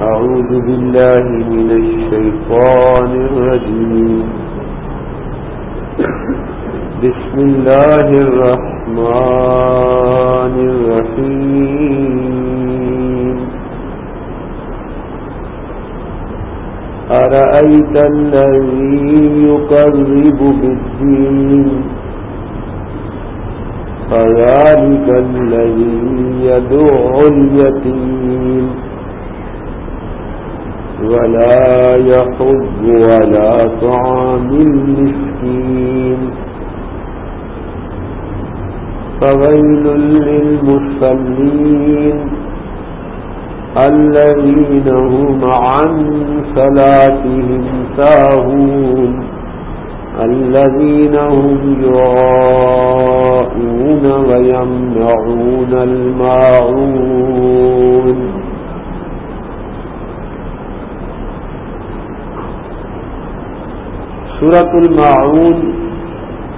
أعوذ بالله من الشيطان الرجيم. بسم الله الرحمن الرحيم. أرأيت الذي يقرب بالدين؟ فذلك الذي يدعو اليتيم ولا يحب ولا طعام المسكين. فويل للمصلين الذين هم عن صلاتهم ساهون. الذين هم يراءون ويمنعون الماعون. سورت المعون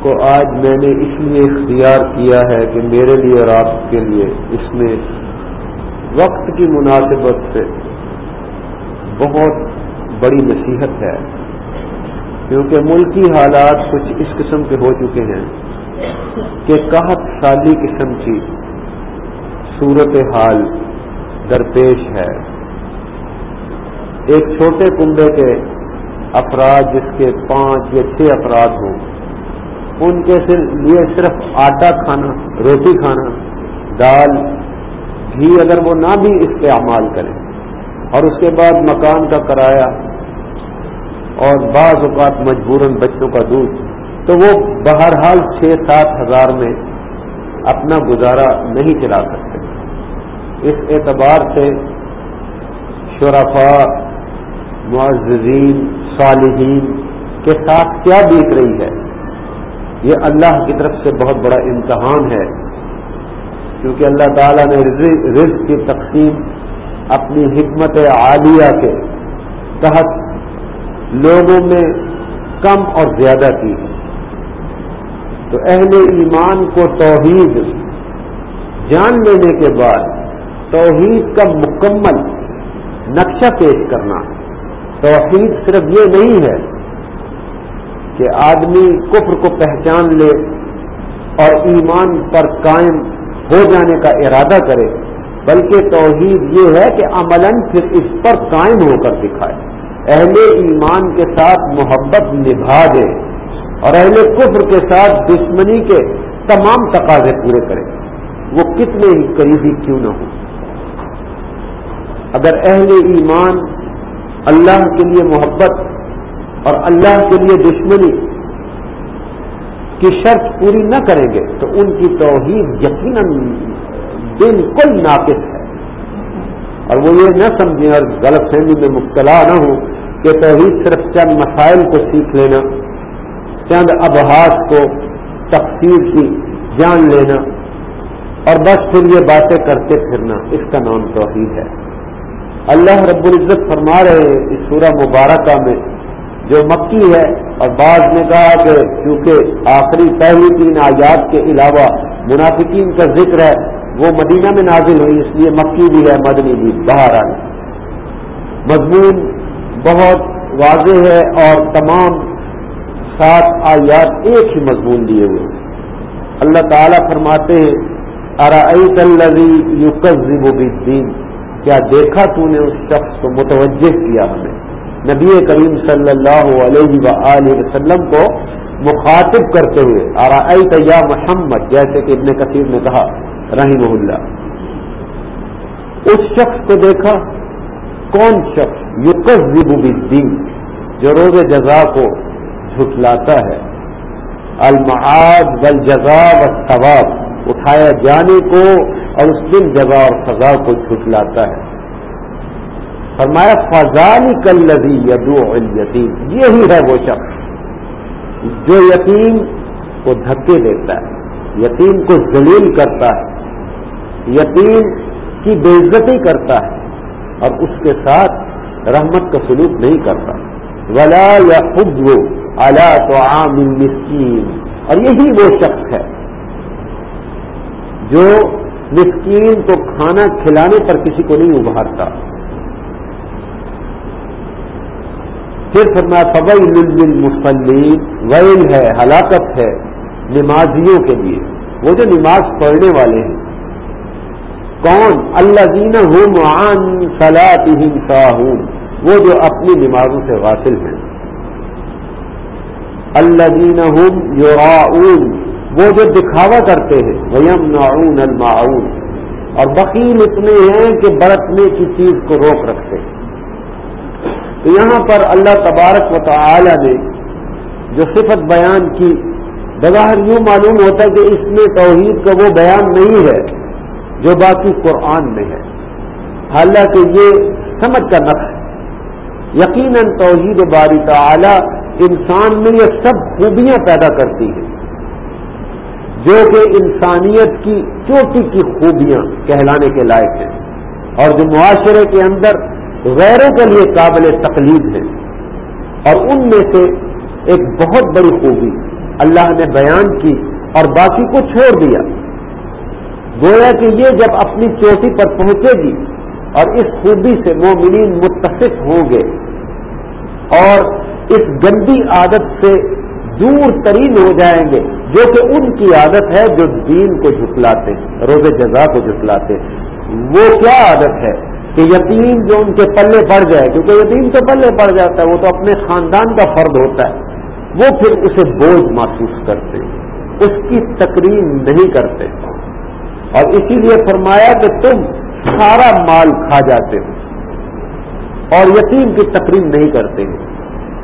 کو آج میں نے اس لیے اختیار کیا ہے کہ میرے لیے اور آپ کے لیے اس میں وقت کی مناسبت سے بہت بڑی نصیحت ہے، کیونکہ ملکی حالات کچھ اس قسم کے ہو چکے ہیں کہ قحط سالی قسم کی صورت حال درپیش ہے۔ ایک چھوٹے کنبے کے افراد جس کے پانچ یا چھ افراد ہوں، ان کے لیے صرف آٹا کھانا، روٹی کھانا، دال، گھی اگر وہ نہ بھی اس پہ اعمال کریں، اور اس کے بعد مکان کا کرایہ، اور بعض اوقات مجبوراً بچوں کا دودھ، تو وہ بہرحال چھ سات ہزار میں اپنا گزارا نہیں چلا سکتے۔ اس اعتبار سے شرفا معززین، صالحین کے ساتھ کیا بیت رہی ہے؟ یہ اللہ کی طرف سے بہت بڑا امتحان ہے۔ کیونکہ اللہ تعالیٰ نے رزق کی تقسیم اپنی حکمت عالیہ کے تحت لوگوں میں کم اور زیادہ کی۔ ہے تو اہل ایمان کو توحید جان لینے کے بعد توحید کا مکمل نقشہ پیش کرنا۔ ہے توحید صرف یہ نہیں ہے کہ آدمی کفر کو پہچان لے اور ایمان پر قائم ہو جانے کا ارادہ کرے، بلکہ توحید یہ ہے کہ عملاً پھر اس پر قائم ہو کر دکھائے۔ اہل ایمان کے ساتھ محبت نبھا دے اور اہل کفر کے ساتھ دشمنی کے تمام تقاضے پورے کرے۔ وہ کتنے ہی قریبی کیوں نہ ہو اگر اہل ایمان اللہ کے لیے محبت اور اللہ کے لیے دشمنی کی شرط پوری نہ کریں گے تو ان کی توحید یقیناً بالکل ناقص ہے۔ اور وہ یہ نہ سمجھیں اور غلط فہمی میں مبتلا نہ ہوں کہ توحید صرف چند مسائل کو سیکھ لینا، چند ابحاس کو تفصیل کی جان لینا اور بس پھر یہ باتیں کرتے پھرنا، اس کا نام توحید ہے۔ اللہ رب العزت فرما رہے ہیں اس سورہ مبارکہ میں، جو مکی ہے، اور بعض نے کہا کہ کیونکہ آخری پہلی تین آیات کے علاوہ منافقین کا ذکر ہے، وہ مدینہ میں نازل ہوئی، اس لیے مکی بھی ہے، مدنی بھی باہر آئی۔ مضمون بہت واضح ہے، اور تمام سات آیات ایک ہی مضمون دیے ہوئے اللہ تعالیٰ فرماتے ہیں، ارائیت الذی یکذب بالدین۔ کیا دیکھا تو نے اس شخص کو متوجہ کیا ہمیں؟ نبی کریم صلی اللہ علیہ وسلم کو مخاطب کرتے ہوئے آرا یا محمد؟ جیسے کہ ابن کثیر نے کہا رحیم اللہ۔ اس شخص کو دیکھا، کون شخص؟ یقذب بالدین، جو روز جزا کو جھٹلاتا ہے۔ المعاد والجزا والثواب، اٹھایا جانے کو اور اس دن جگہ اور فضا کو جھٹلاتا ہے۔ فرمایا فضانی کل لذی یدو یتیم یہی ہے وہ شخص جو یتیم کو دھکے دیتا ہے، یتیم کو ذلیل کرتا ہے، یتیم کی بے عزتی کرتا ہے اور اس کے ساتھ رحمت کا سلوک نہیں کرتا۔ ولا یا خود وہ اعلیٰ تو عام مسکین اور یہی وہ شخص ہے جو مسکین کو کھانا کھلانے پر کسی کو نہیں ابھارتا۔ پھر فرمایا فوئی للمصلین ویل ہے، ہلاکت ہے نمازیوں کے لیے۔ وہ جو نماز پڑھنے والے ہیں۔ کون؟ اللہ دین ہوں عن صلاتہم ساہون وہ جو اپنی نمازوں سے غافل ہیں۔ اللہ دین ہوں وہ جو دکھاوا کرتے ہیں ویم نعون المعون۔ اور وکیل اتنے ہیں کہ برتنے کی چیز کو روک رکھتے ہیں۔ تو یہاں پر اللہ تبارک و تعالی نے جو صفت بیان کی، بظاہر یوں معلوم ہوتا ہے کہ اس میں توحید کا وہ بیان نہیں ہے جو باقی قرآن میں ہے۔ حالانکہ یہ سمجھ کا نقش ہے۔ یقیناً توحید باری تعالی انسان میں یہ سب خوبیاں پیدا کرتی ہیں۔ جو کہ انسانیت کی چوٹی کی خوبیاں کہلانے کے لائق ہیں اور جو معاشرے کے اندر غیروں کے لیے قابل تقلید ہے اور ان میں سے ایک بہت بڑی خوبی اللہ نے بیان کی اور باقی کو چھوڑ دیا۔ گویا کہ یہ جب اپنی چوٹی پر پہنچے گی اور اس خوبی سے مومنین متفق ہوں گے اور اس گندی عادت سے دور ترین ہو جائیں گے جو کہ ان کی عادت ہے جو دین کو جھٹلاتے روز جزا کو جھٹلاتے۔ وہ کیا عادت ہے کہ یتیم جو ان کے پلے پڑ جائے، کیونکہ یتیم تو پلے پڑ جاتا ہے، وہ تو اپنے خاندان کا فرد ہوتا ہے۔ وہ پھر اسے بوجھ محسوس کرتے، اس کی تقریم نہیں کرتے۔ اور اسی لیے فرمایا کہ تم سارا مال کھا جاتے ہو اور یتیم کی تقریم نہیں کرتے۔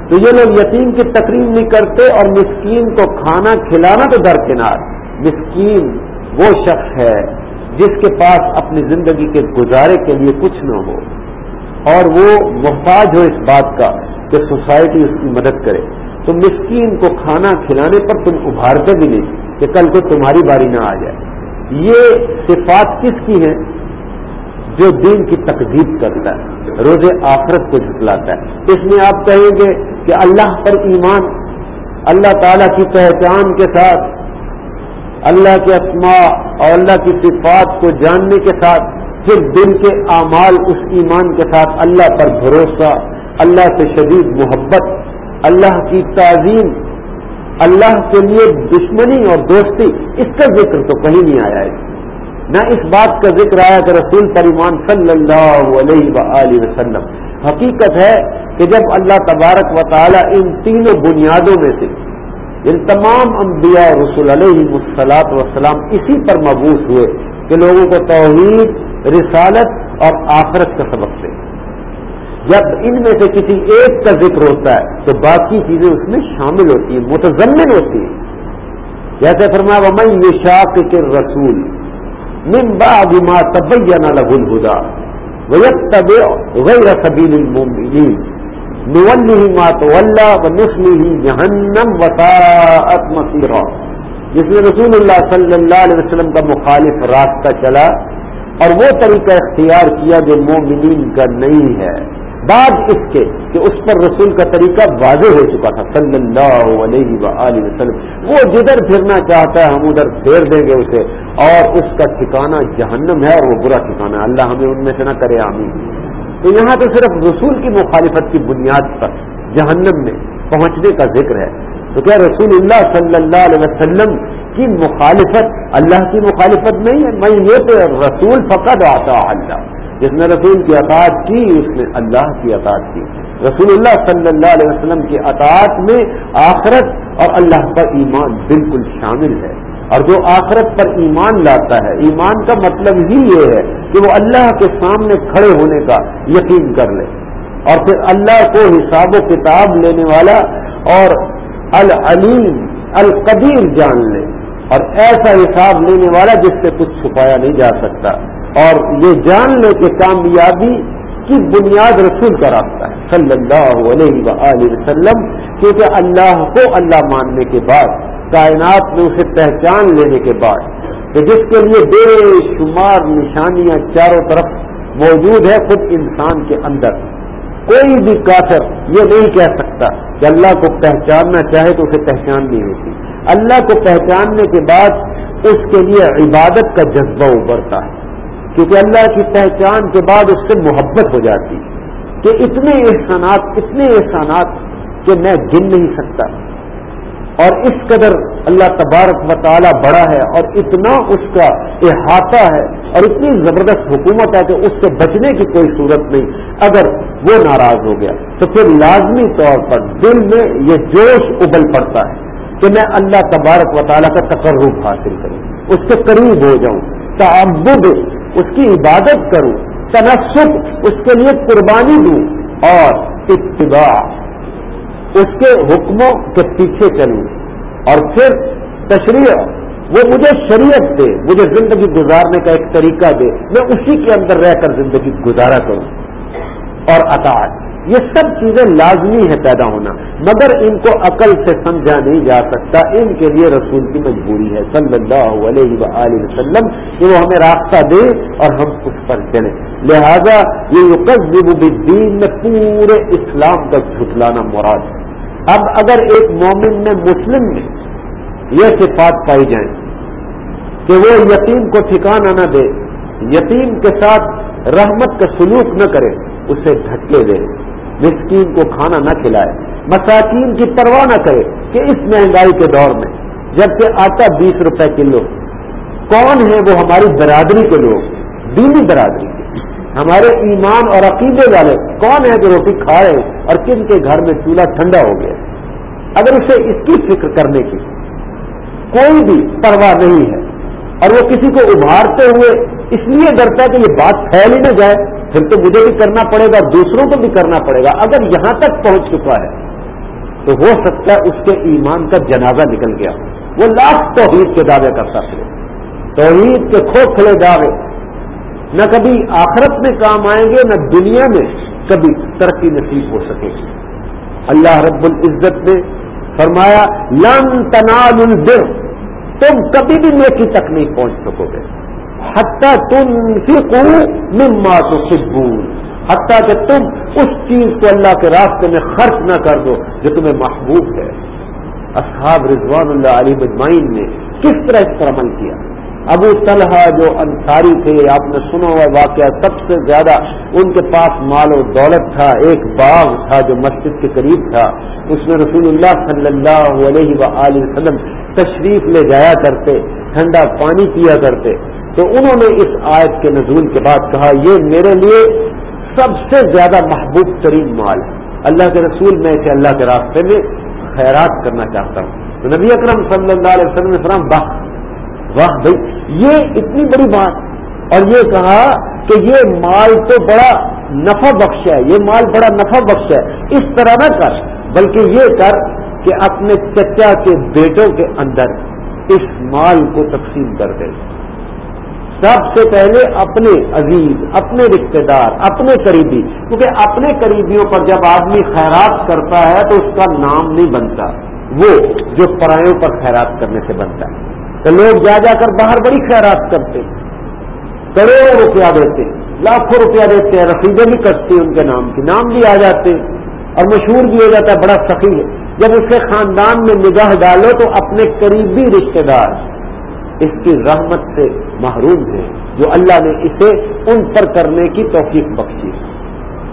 تو یہ لوگ یتیم کی تقریم نہیں کرتے اور مسکین کو کھانا کھلانا تو درکنار مسکین وہ شخص ہے جس کے پاس اپنی زندگی کے گزارے کے لیے کچھ نہ ہو۔ اور وہ محتاج ہو اس بات کا کہ سوسائٹی اس کی مدد کرے۔ تو مسکین کو کھانا کھلانے پر تم ابھارتے بھی نہیں کہ کل کو تمہاری باری نہ آ جائے۔ یہ صفات کس کی ہے جو دین کی تقدیب کرتا ہے، روز آخرت کو جھٹلاتا ہے۔ اس میں آپ کہیں گے کہ اللہ پر ایمان، اللہ تعالی کی پہچان کے ساتھ، اللہ کے اسماء اور اللہ کی صفات کو جاننے کے ساتھ، پھر دل کے اعمال اس ایمان کے ساتھ اللہ پر بھروسہ، اللہ سے شدید محبت، اللہ کی تعظیم، اللہ کے لیے دشمنی اور دوستی، اس کا ذکر تو کہیں نہیں آیا ہے۔ نہ اس بات کا ذکر آیا کہ رسول پر ایمان صلی اللہ علیہ و وسلم، حقیقت ہے کہ جب اللہ تبارک و تعالی ان تینوں بنیادوں میں سے ان تمام انبیاء اور رسول علیہ مسلاط وسلام اسی پر مبوس ہوئے کہ لوگوں کو توحید، رسالت اور آخرت کا سبق دے۔ جب ان میں سے کسی ایک کا ذکر ہوتا ہے تو باقی چیزیں اس میں شامل ہوتی ہیں، متضمن ہوتی ہیں۔ جیسے فرمایا میں یہ شاق کے رسول من بعد ما تبین له الهدى ويتبع غير سبيل المؤمنين. نوله ما تولى نسلی جهنم وساعت مصيرا. جس نے رسول اللہ صلی اللہ علیہ وسلم کا مخالف راستہ چلا اور وہ طریقہ اختیار کیا جو مومنین کا نہیں ہے۔ بعد اس کے کہ اس پر رسول کا طریقہ واضح ہو چکا تھا، صلی اللہ علیہ وآلہ وسلم۔ وہ جدھر پھرنا چاہتا ہے، ہم ادھر پھیر دیں گے اسے۔ اور اس کا ٹھکانہ جہنم ہے اور وہ برا ٹھکانہ ہے۔ اللہ ہمیں ان میں سے نہ کرے، آمین۔ تو یہاں تو صرف رسول کی مخالفت کی بنیاد پر جہنم میں پہنچنے کا ذکر ہے۔ تو کیا رسول اللہ صلی اللہ علیہ وسلم کی مخالفت اللہ کی مخالفت نہیں ہے؟ میں یہ تو رسول فقط آتا اللہ۔ جس نے رسول کی اطاعت کی، اس نے اللہ کی اطاعت کی۔ رسول اللہ صلی اللہ علیہ وسلم کی اطاعت میں آخرت اور اللہ کا ایمان بالکل شامل ہے۔ اور جو آخرت پر ایمان لاتا ہے، ایمان کا مطلب ہی یہ ہے کہ وہ اللہ کے سامنے کھڑے ہونے کا یقین کر لے۔ اور پھر اللہ کو حساب و کتاب لینے والا اور العلیم، القدیر جان لے۔ اور ایسا حساب لینے والا جس سے کچھ چھپایا نہیں جا سکتا۔ اور یہ جان لے کہ کامیابی کی بنیاد رسول کا راستہ ہے۔ صلی اللہ علیہ وآلہ وسلم، کیونکہ اللہ کو اللہ ماننے کے بعد، کائنات میں اسے پہچان لینے کے بعد، کہ جس کے لیے بے شمار نشانیاں چاروں طرف موجود ہے، خود انسان کے اندر۔ کوئی بھی کافر یہ نہیں کہہ سکتا کہ اللہ کو پہچاننا چاہے تو اسے پہچان نہیں ہوتی۔ اللہ کو پہچاننے کے بعد اس کے لیے عبادت کا جذبہ ابھرتا ہے۔ کیونکہ اللہ کی پہچان کے بعد اس سے محبت ہو جاتی کہ اتنے احسانات اتنے احسانات کہ میں گن نہیں سکتا۔ اور اس قدر اللہ تبارک و تعالی بڑا ہے اور اتنا اس کا احاطہ ہے اور اتنی زبردست حکومت ہے کہ اس سے بچنے کی کوئی صورت نہیں۔ اگر وہ ناراض ہو گیا تو پھر لازمی طور پر دل میں یہ جوش ابل پڑتا ہے کہ میں اللہ تبارک و تعالیٰ کا تقرب حاصل کروں، اس کے قریب ہو جاؤں۔ تعبد اس کی عبادت کروں تنسب اس کے لیے قربانی دوں اور اتباع، اس کے حکموں کے پیچھے چلوں۔ اور پھر تشریح وہ مجھے شریعت دے، مجھے زندگی گزارنے کا ایک طریقہ دے، میں اسی کے اندر رہ کر زندگی گزارا کروں۔ اور اطاعت یہ سب چیزیں لازمی ہے پیدا ہونا، مگر ان کو عقل سے سمجھا نہیں جا سکتا، ان کے لیے رسول کی مجبوری ہے۔ صلی اللہ علیہ وآلہ وسلم، کہ وہ ہمیں راستہ دے اور ہم اس پر چلیں۔ لہذا یہ یقب الدین میں پورے اسلام کا جھٹلانا مراد ہے۔ اب اگر ایک مومن میں مسلم میں یہ صفات پائی جائیں کہ وہ یتیم کو ٹھکانا نہ دے، یتیم کے ساتھ رحمت کا سلوک نہ کرے، اسے دھکے دے۔ مسکین کو کھانا نہ کھلائے۔ مساکین کی پرواہ نہ کرے کہ اس مہنگائی کے دور میں، جبکہ آٹا بیس روپے کلو۔ کون ہے وہ ہماری برادری کے لوگ؟ دینی برادری۔ کے ہمارے ایمان اور عقیدے والے کون ہیں جو روٹی کھا رہے اور کن کے گھر میں چولہا ٹھنڈا ہو گیا؟ اگر اسے اس کی فکر کرنے کی کوئی بھی پرواہ نہیں ہے اور وہ کسی کو ابھارتے ہوئے اس لیے ڈرتا ہے کہ یہ بات پھیل ہی نہ جائے پھر تو مجھے بھی کرنا پڑے گا، دوسروں کو بھی کرنا پڑے گا۔ اگر یہاں تک پہنچ چکا ہے، تو ہو سکتا ہے اس کے ایمان کا جنازہ نکل گیا۔ وہ لاکھ توحید کے دعوے کرتا پھر توحید کے کھوکھلے دعوے۔ نہ کبھی آخرت میں کام آئیں گے، نہ دنیا میں کبھی ترقی نصیب ہو سکے۔ گی اللہ رب العزت نے فرمایا، لن تنال البر تم کبھی بھی نیکی تک نہیں پہنچ سکو گے۔ حتیٰ تم مما تو سبول حتیٰ کہ تم اس چیز کو اللہ کے راستے میں خرچ نہ کر دو جو تمہیں محبوب ہے. اصحاب رضوان اللہ علی بدمائن نے کس طرح اس پر عمل کیا؟ ابو طلحہ جو انصاری تھے، آپ نے سنا ہوا واقعہ سب سے زیادہ ان کے پاس مال و دولت تھا، ایک باغ تھا جو مسجد کے قریب تھا. اس میں رسول اللہ صلی اللہ علیہ و وسلم تشریف لے جایا کرتے، ٹھنڈا پانی پیا کرتے. تو انہوں نے اس آیت کے نزول کے بعد کہا، یہ میرے لیے سب سے زیادہ محبوب ترین مال ہے۔ اللہ کے رسول میں اسے اللہ کے راستے میں خیرات کرنا چاہتا ہوں۔ تو نبی اکرم صلی اللہ علیہ وسلم نے فرام باہ واہ بھائی، یہ اتنی بڑی بات۔ اور یہ کہا کہ یہ مال تو بڑا نفع بخش ہے، یہ مال بڑا نفع بخش ہے، اس طرح نہ کر، بلکہ یہ کر کہ اپنے چچا کے بیٹوں کے اندر اس مال کو تقسیم کر دے۔ سب سے پہلے اپنے عزیز، اپنے رشتے دار، اپنے قریبی، کیونکہ اپنے قریبیوں پر جب آدمی خیرات کرتا ہے تو اس کا نام نہیں بنتا، وہ جو پرایوں پر خیرات کرنے سے بنتا ہے۔ تو لوگ جا جا کر باہر بڑی خیرات کرتے، کروڑوں روپیہ دیتے، لاکھوں روپیہ دیتے ہیں رفیدے بھی کٹتے ان کے نام کی، نام بھی آ جاتے۔ اور مشہور بھی ہو جاتا ہے، بڑا سخی ہے۔ جب اس کے خاندان میں نگاہ ڈالو تو اپنے قریبی رشتے دار اس کی رحمت سے محروم ہے جو اللہ نے اسے ان پر کرنے کی توفیق بخشی۔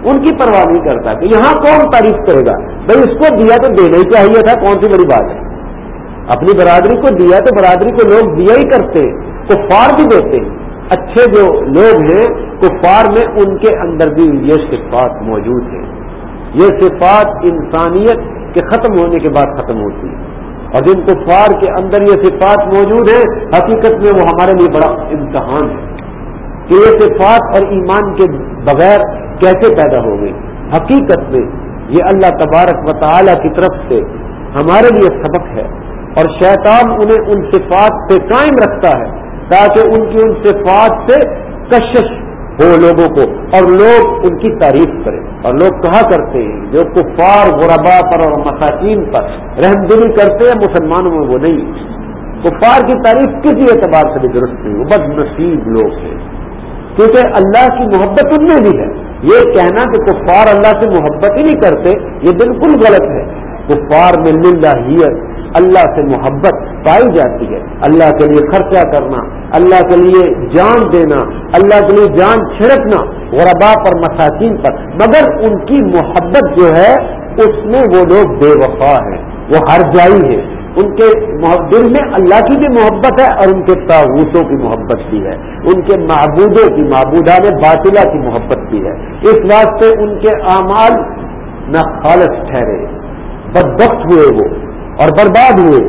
ان کی پرواہ نہیں کرتا کہ یہاں کون تعریف کرے گا، بھائی اس کو دیا تو دینا ہی چاہیے تھا، کون سی بڑی بات ہے؟ اپنی برادری کو دیا تو برادری کو لوگ دیا ہی کرتے، کفار بھی دیتے۔ اچھے جو لوگ ہیں، کفار میں ان کے اندر بھی یہ صفات موجود ہیں۔ یہ صفات انسانیت کے ختم ہونے کے بعد ختم ہوتی ہے اور جن کفار کے اندر یہ صفات موجود ہیں، حقیقت میں وہ ہمارے لیے بڑا امتحان ہے۔ کہ یہ صفات اور ایمان کے بغیر کیسے پیدا ہو گئی حقیقت میں یہ اللہ تبارک و تعالی کی طرف سے ہمارے لیے سبق ہے اور شیطان انہیں ان صفات پہ قائم رکھتا ہے تاکہ ان کی ان صفات سے کشش ہو لوگوں کو اور لوگ ان کی تعریف کریں اور لوگ کہا کرتے ہیں، جو کفار، غربا پر اور مساکین پر رحم دلی کرتے ہیں، مسلمانوں میں وہ نہیں۔ کفار کی تعریف کسی اعتبار سے بھی درست نہیں، وہ بد نصیب لوگ ہیں۔ کیونکہ اللہ کی محبت ان میں بھی ہے۔ یہ کہنا کہ کفار اللہ سے محبت ہی نہیں کرتے، یہ بالکل غلط ہے۔ کفار میں للہیت اللہ سے محبت پائی جاتی ہے۔ اللہ کے لیے خرچہ کرنا، اللہ کے لیے جان دینا، اللہ کے لیے جان چھڑکنا غربا پر مساکین پر۔ مگر ان کی محبت جو ہے، اس میں وہ لوگ بے وفا ہیں، وہ ہر جائی ہے ان کے دل میں اللہ کی بھی محبت ہے اور ان کے تعوتوں کی محبت بھی ہے۔ ان کے معبودوں کی معبودہ میں باطلا کی محبت بھی ہے۔ اس واسطے ان کے اعمال نہ خالص ٹھہرے۔ بدبخت ہوئے وہ۔ اور برباد ہوئے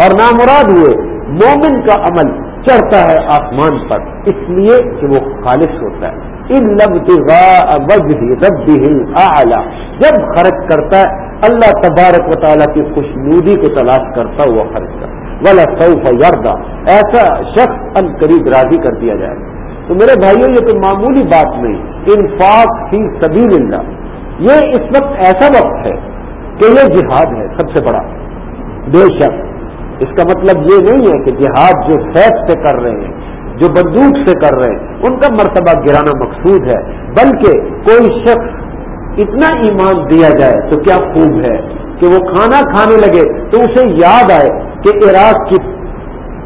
اور نامراد ہوئے۔ مومن کا عمل چڑھتا ہے آسمان پر، اس لیے کہ وہ خالص ہوتا ہے۔ ان لب رب اعلی جب خرچ کرتا ہے، اللہ تبارک و تعالیٰ کی خوش نودی کو تلاش کرتا ہوا خرچ کر ولا سعف یاردا ایسا شخص ان قریب راضی کر دیا جائے۔ تو میرے بھائیوں یہ تو معمولی بات نہیں۔ انفاق فی سبیل اللہ۔ یہ اس وقت ایسا وقت ہے کہ یہ جہاد ہے سب سے بڑا۔ بے شک. اس کا مطلب یہ نہیں ہے کہ جہاد جو سیف سے کر رہے ہیں، جو بندوق سے کر رہے ہیں، ان کا مرتبہ گرانا مقصود ہے، بلکہ کوئی شخص اتنا ایمان دیا جائے تو کیا خوب ہے؟ کہ وہ کھانا کھانے لگے تو اسے یاد آئے کہ عراق کی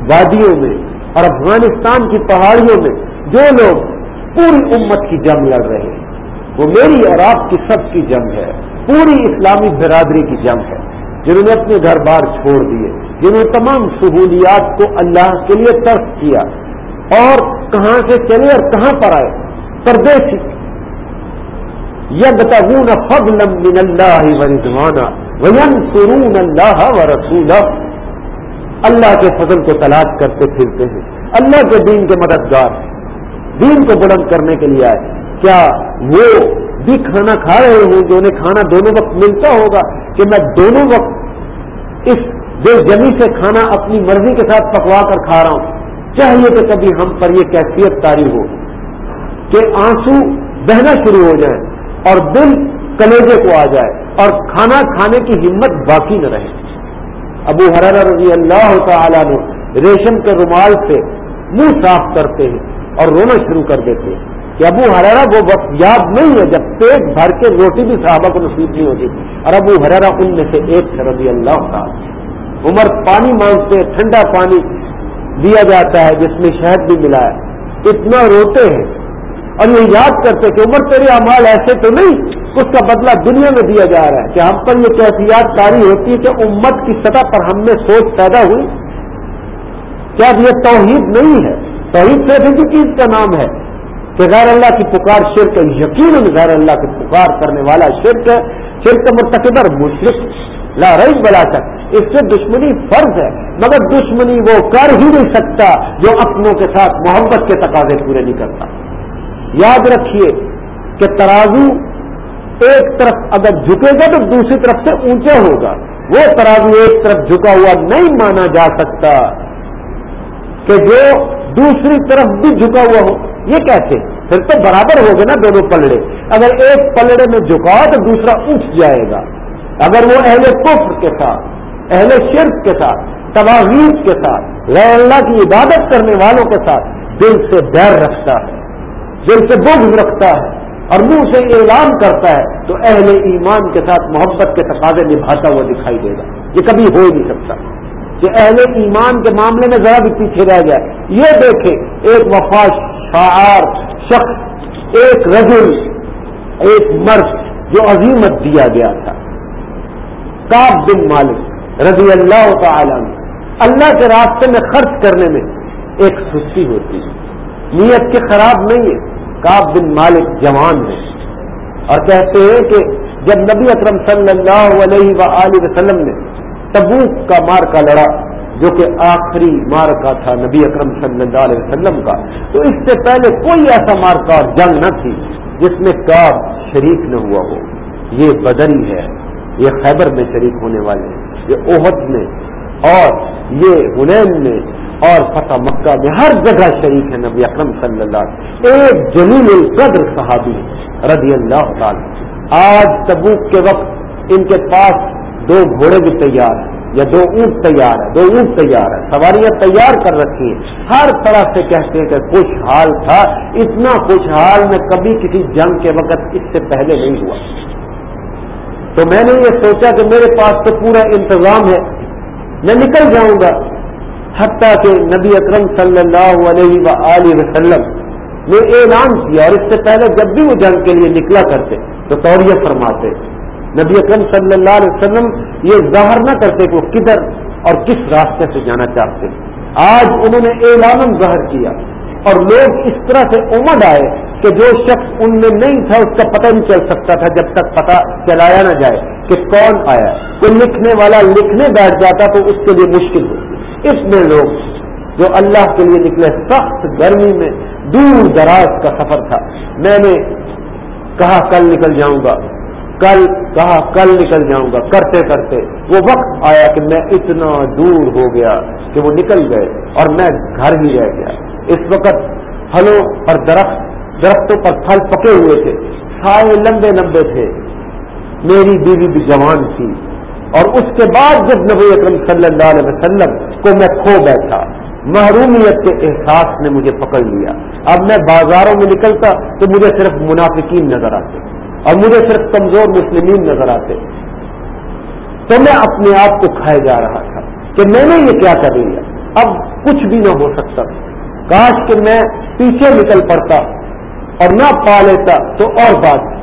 وادیوں میں اور افغانستان کی پہاڑیوں میں جو لوگ پوری امت کی جنگ لڑ رہے ہیں، وہ میری اور آپ کی سب کی جنگ ہے، پوری اسلامی برادری کی جنگ ہے۔ جنہوں نے اپنے گھر بار چھوڑ دیے، جنہوں نے تمام سہولیات کو اللہ کے لیے ترک کیا اور کہاں سے چلے اور کہاں پر آئے؟ پردیسی یغون فضلا من اللہ و وینصرون اللہ و رسول اللہ کے فضل کو تلاش کرتے پھرتے ہیں۔ اللہ کے دین کے مددگار، دین کو بلند کرنے کے لیے آئے۔ کیا وہ بھی کھانا کھا رہے ہوں جو انہیں کھانا دونوں وقت ملتا ہوگا کہ میں دونوں وقت اس بے جمی سے کھانا اپنی مرضی کے ساتھ پکوا کر کھا رہا ہوں۔ چاہیے کہ کبھی ہم پر یہ کیفیت تاری ہو کہ آنسو بہنا شروع ہو جائیں اور دل کلیجے کو آ جائے اور کھانا کھانے کی ہمت باقی نہ رہے۔ ابو حرار رضی اللہ تعالیٰ نے ریشم کے رومال سے منہ صاف کرتے ہیں اور رونا شروع کر دیتے ہیں۔ کہ ابو حرارا وہ وقت یاد نہیں ہے جب پیٹ بھر کے روٹی بھی صحابہ کو نصیب نہیں ہوتی اور ابو حرارا ان میں سے ایک رضی اللہ تعالیٰ عمر پانی مانگتے، ٹھنڈا پانی دیا جاتا ہے، جس میں شہد بھی ملا ہے۔ اتنا روتے ہیں۔ اور یہ یاد کرتے کہ عمر تیرے امال ایسے تو نہیں، اس کا بدلہ دنیا میں دیا جا رہا ہے۔ کہ ہم پر یہ کیفیات کاری ہوتی ہے کہ امت کی سطح پر ہم میں سوچ پیدا ہوئی۔ کیا یہ توحید نہیں ہے؟ توحید صرف اسی چیز کا نام ہے۔ کہ غیر اللہ کی پکار شرک ہے، یقیناً غیر اللہ کی پکار کرنے والا شرک ہے۔ شرک مرتکبر مشرق لا رئی بلا تک اس سے دشمنی فرض ہے، مگر دشمنی وہ کر ہی نہیں سکتا جو اپنوں کے ساتھ محبت کے تقاضے پورے نہیں کرتا۔ یاد رکھیے کہ ترازو ایک طرف اگر جھکے گا تو دوسری طرف سے اونچا ہوگا۔ وہ ترازو ایک طرف جھکا ہوا نہیں مانا جا سکتا کہ جو دوسری طرف بھی جھکا ہوا ہو۔ یہ کیسے؟ پھر تو برابر ہوگا نا دونوں پلڑے۔ اگر ایک پلڑے میں جھکاؤ تو دوسرا اونچ جائے گا۔ اگر وہ اہل کفر کے ساتھ، اہل شرک کے ساتھ تباہیر کے ساتھ، غیر اللہ کی عبادت کرنے والوں کے ساتھ دل سے ڈر رکھتا ہے، دل سے بغض رکھتا ہے اور منہ سے اعلان کرتا ہے، تو اہل ایمان کے ساتھ محبت کے تقاضے نبھاتا ہوا دکھائی دے گا۔ یہ کبھی ہو ہی نہیں سکتا۔ کہ اہل ایمان کے معاملے میں ذرا بھی پیچھے رہ جائے۔ یہ دیکھیں ایک وفاش شعار شخص، ایک رجل، ایک مرد جو عظیمت دیا گیا تھا۔ کاب بن مالک رضی اللہ تعالی اللہ کے راستے میں خرچ کرنے میں ایک سستی ہوتی ہے۔ نیت کے خراب نہیں ہے۔ کاب بن مالک جوان ہے۔ اور کہتے ہیں کہ جب نبی اکرم صلی اللہ علیہ و وسلم نے تبوک کا مار کا لڑا جو کہ آخری مارکا تھا نبی اکرم صلی اللہ علیہ وسلم کا۔ تو اس سے پہلے کوئی ایسا مارکا اور جنگ نہ تھی جس میں کاب شریک نہ ہوا ہو۔ یہ بدری ہے، یہ خیبر میں شریک ہونے والے ہیں یہ اوہد میں، اور یہ ہنین میں، اور فتح مکہ میں ہر جگہ شریک ہے نبی اکرم صلی اللہ علیہ ایک جلیل القدر صحابی رضی اللہ تعالی۔ آج تبوک کے وقت ان کے پاس دو گھوڑے بھی تیار ہیں، یا دو اونٹ تیار ہے دو اونٹ تیار ہے سواریاں تیار کر رکھی ہیں۔ ہر طرح سے کہتے ہیں کہ خوشحال تھا، اتنا خوشحال میں کبھی کسی جنگ کے وقت اس سے پہلے نہیں ہوا۔ تو میں نے یہ سوچا کہ میرے پاس تو پورا انتظام ہے، میں نکل جاؤں گا۔ حتیٰ کہ نبی اکرم صلی اللہ علیہ و وسلم نے اعلان کیا اور اس سے پہلے جب بھی وہ جنگ کے لیے نکلا کرتے تو توریہ فرماتے۔ نبی اکرم صلی اللہ علیہ وسلم یہ ظاہر نہ کرتے کہ وہ کدھر اور کس راستے سے جانا چاہتے آج انہوں نے اعلان ظاہر کیا اور لوگ اس طرح سے امد آئے کہ جو شخص ان میں نہیں تھا اس کا پتہ نہیں چل سکتا تھا جب تک پتہ چلایا نہ جائے کہ کون آیا کوئی لکھنے والا لکھنے بیٹھ جاتا تو اس کے لیے مشکل ہوتی۔ اس میں لوگ جو اللہ کے لیے نکلے سخت گرمی میں دور دراز کا سفر تھا۔ میں نے کہا، کل نکل جاؤں گا۔ کل کہا، کل نکل جاؤں گا، کرتے کرتے۔ وہ وقت آیا کہ میں اتنا دور ہو گیا کہ وہ نکل گئے اور میں گھر ہی رہ گیا۔ اس وقت پھلوں پر درخت، درختوں پر پھل پکے ہوئے تھے۔ سارے لمبے لمبے تھے۔ میری بیوی بھی جوان تھی۔ اور اس کے بعد جب نبی اکرم صلی اللہ علیہ وسلم کو میں کھو بیٹھا، محرومیت کے احساس نے مجھے پکڑ لیا۔ اب میں بازاروں میں نکلتا تو مجھے صرف منافقین نظر آتے۔ اور مجھے صرف کمزور مسلمین نظر آتے تو میں اپنے آپ کو کھائے جا رہا تھا کہ میں نے یہ کیا کر لیا اب کچھ بھی نہ ہو سکتا۔ کاش کہ میں پیچھے نکل پڑتا اور نہ پا لیتا تو اور بات۔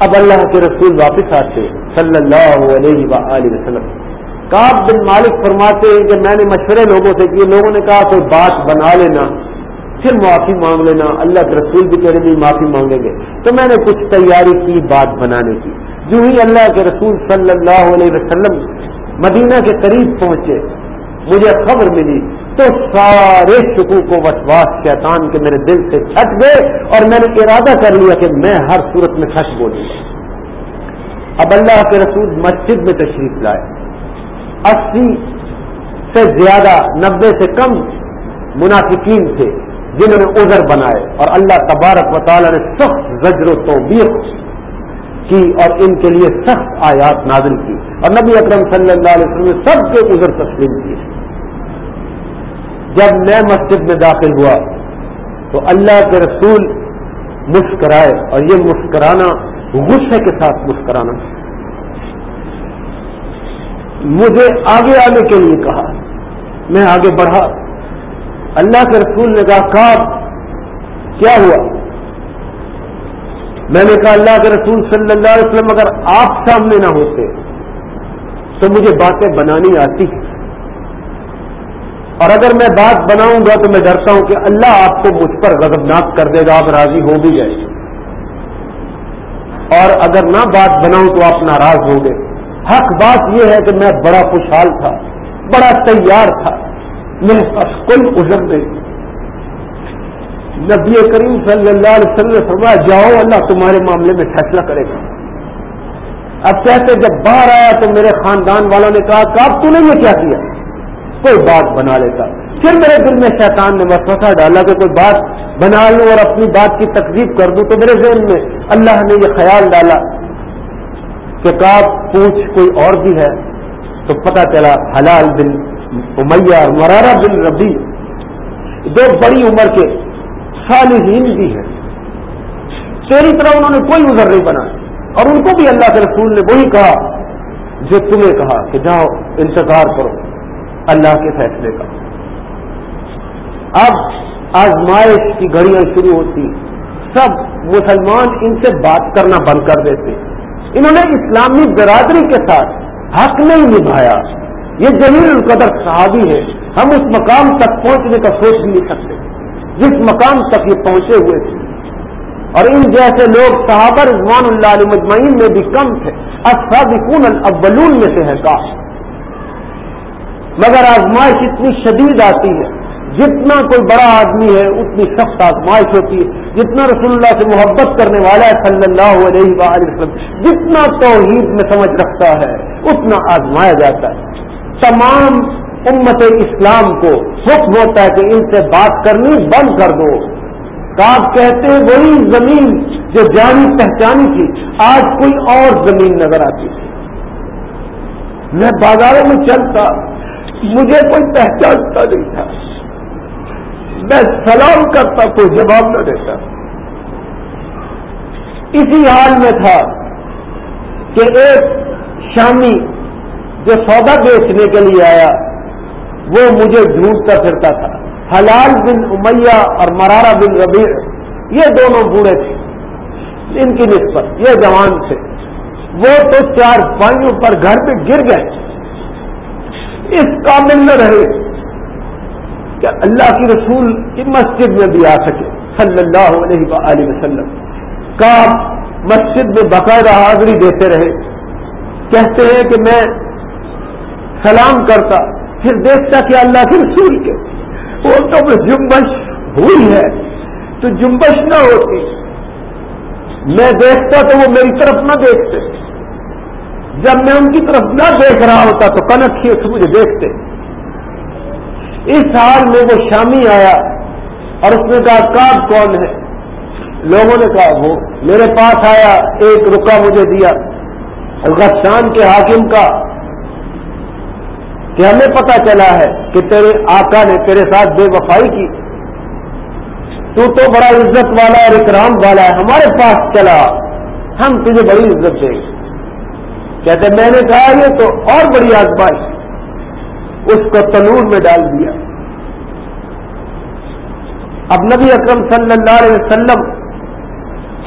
اب اللہ کے رسول واپس آتے صلی اللہ علیہ وآلہ وسلم۔ کاب بن مالک فرماتے ہیں کہ میں نے مشورے لوگوں سے کیے۔ لوگوں نے کہا کوئی بات بنا لینا۔ پھر معافی مانگ لینا، اللہ کے رسول بھی تیرے لیے معافی مانگیں گے۔ تو میں نے کچھ تیاری کی بات بنانے کی۔ جو ہی اللہ کے رسول صلی اللہ علیہ وسلم مدینہ کے قریب پہنچے، مجھے خبر ملی۔ تو سارے شکو کو وسواس شیطان کے میرے دل سے چھٹ گئے اور میں نے ارادہ کر لیا کہ میں ہر صورت میں سچ بولوں گا اب اللہ کے رسول مسجد میں تشریف لائے۔ اسی سے زیادہ، نبے سے کم منافقین تھے۔ جنہوں نے عذر بنائے اور اللہ تبارک و تعالی نے سخت زجر و توبیق کی اور ان کے لیے سخت آیات نازل کی اور نبی اکرم صلی اللہ علیہ وسلم نے سب کے عذر تسلیم کیے۔ جب میں مسجد میں داخل ہوا تو اللہ کے رسول مسکرائے اور یہ مسکرانا غصے کے ساتھ مسکرانا۔ مجھے آگے آنے کے لیے کہا، میں آگے بڑھا۔ اللہ کے رسول نے کہا کاب کیا ہوا؟ میں نے کہا، اللہ کے رسول صلی اللہ علیہ وسلم اگر آپ سامنے نہ ہوتے تو مجھے باتیں بنانی آتی۔ اور اگر میں بات بناؤں گا تو میں ڈرتا ہوں کہ اللہ آپ کو مجھ پر غضبناک کر دے گا، آپ راضی ہو بھی جائیں۔ اور اگر نہ بات بناؤں تو آپ ناراض ہوں گے۔ حق بات یہ ہے کہ میں بڑا خوشحال تھا، بڑا تیار تھا۔ میرے پاس کوئی عذر نہیں۔ نبی کریم صلی اللہ علیہ وسلم نے فرمایا، جاؤ اللہ تمہارے معاملے میں فیصلہ کرے گا۔ اب کہتے جب باہر آیا تو میرے خاندان والوں نے کہا کہ اب تو نے یہ کیا کیا؟ کوئی بات بنا لیتا۔ پھر میرے دل میں شیطان نے وسوسہ ڈالا کہ کوئی بات بنا لوں اور اپنی بات کی تقریب کر دوں۔ تو میرے ذہن میں اللہ نے یہ خیال ڈالا کہ کاب پوچھ کوئی اور بھی ہے تو پتہ چلا، حلال بن امیہ اور مرارہ بن ربی دو بڑی عمر کے صالحین بھی ہیں۔ تیری طرح انہوں نے کوئی عذر نہیں بنا۔ اور ان کو بھی اللہ کے رسول نے وہی کہا جو تمہیں کہا کہ جاؤ انتظار کرو اللہ کے فیصلے کا۔ اب آزمائش کی گھڑیاں شروع ہوتی، سب مسلمان ان سے بات کرنا بند کر دیتے۔ انہوں نے اسلامی برادری کے ساتھ حق نہیں نبھایا۔ یہ جمیل القدر صحابی ہے۔ ہم اس مقام تک پہنچنے کا سوچ بھی نہیں سکتے۔ جس مقام تک یہ پہنچے ہوئے تھے۔ اور ان جیسے لوگ صحابہ رضوان اللہ علیہ مجمعین میں بھی کم تھے۔ السابقون الاولون میں سے ہے کا مگر آزمائش اتنی شدید آتی ہے۔ جتنا کوئی بڑا آدمی ہے، اتنی سخت آزمائش ہوتی ہے۔ جتنا رسول اللہ سے محبت کرنے والا ہے صلی اللہ علیہ وآلہ وسلم، جتنا توحید میں سمجھ رکھتا ہے، اتنا آزمایا جاتا ہے۔ تمام امت اسلام کو حکم ہوتا ہے کہ ان سے بات کرنی بند کر دو۔ کاب کہتے ہیں وہی زمین جو جانی پہچانی تھی، آج کوئی اور زمین نظر آتی تھی۔ میں بازاروں میں چلتا، مجھے کوئی پہچانتا نہیں تھا۔ میں سلام کرتا، کوئی جواب نہ دیتا۔ اسی حال میں تھا کہ ایک شامی جو سودا بیچنے کے لیے آیا، وہ مجھے ڈھونڈتا پھرتا تھا۔ حلال بن امیہ اور مرارہ بن ربیع، یہ دونوں بوڑھے تھے۔ ان کی نسبت، یہ جوان تھے۔ وہ تو چار پائیوں پر گھر پہ گر گئے۔ اس قابل نہ رہے کہ اللہ کی رسول کی مسجد میں بھی آ سکے۔ صلی اللہ علیہ وآلہ وسلم۔ کا مسجد میں باقاعدہ حاضری دیتے رہے۔ کہتے ہیں کہ میں سلام کرتا، پھر دیکھتا کہ اللہ کے رسول کے۔ وہ تو جمبش ہوئی ہے۔ تو جمبش نہ ہوتی۔ میں دیکھتا تو وہ میری طرف نہ دیکھتے۔ جب میں ان کی طرف نہ دیکھ رہا ہوتا تو کنک ہی مجھے دیکھتے۔ اس حال میں وہ شامی آیا اور اس نے کہا، کاب کون ہے؟ لوگوں نے کہا، وہ میرے پاس آیا، ایک رکا مجھے دیا۔ غسان کے حاکم کا کہ ہمیں پتا چلا ہے کہ تیرے آقا نے تیرے ساتھ بے وفائی کی۔ تو تو بڑا عزت والا اور اکرام والا ہے، ہمارے پاس چلا۔ ہم تجھے بڑی عزت دیں گے۔ کہتے میں نے کہا یہ تو اور بڑی آزمائش۔ اس کو تنور میں ڈال دیا۔ اب نبی اکرم صلی اللہ علیہ وسلم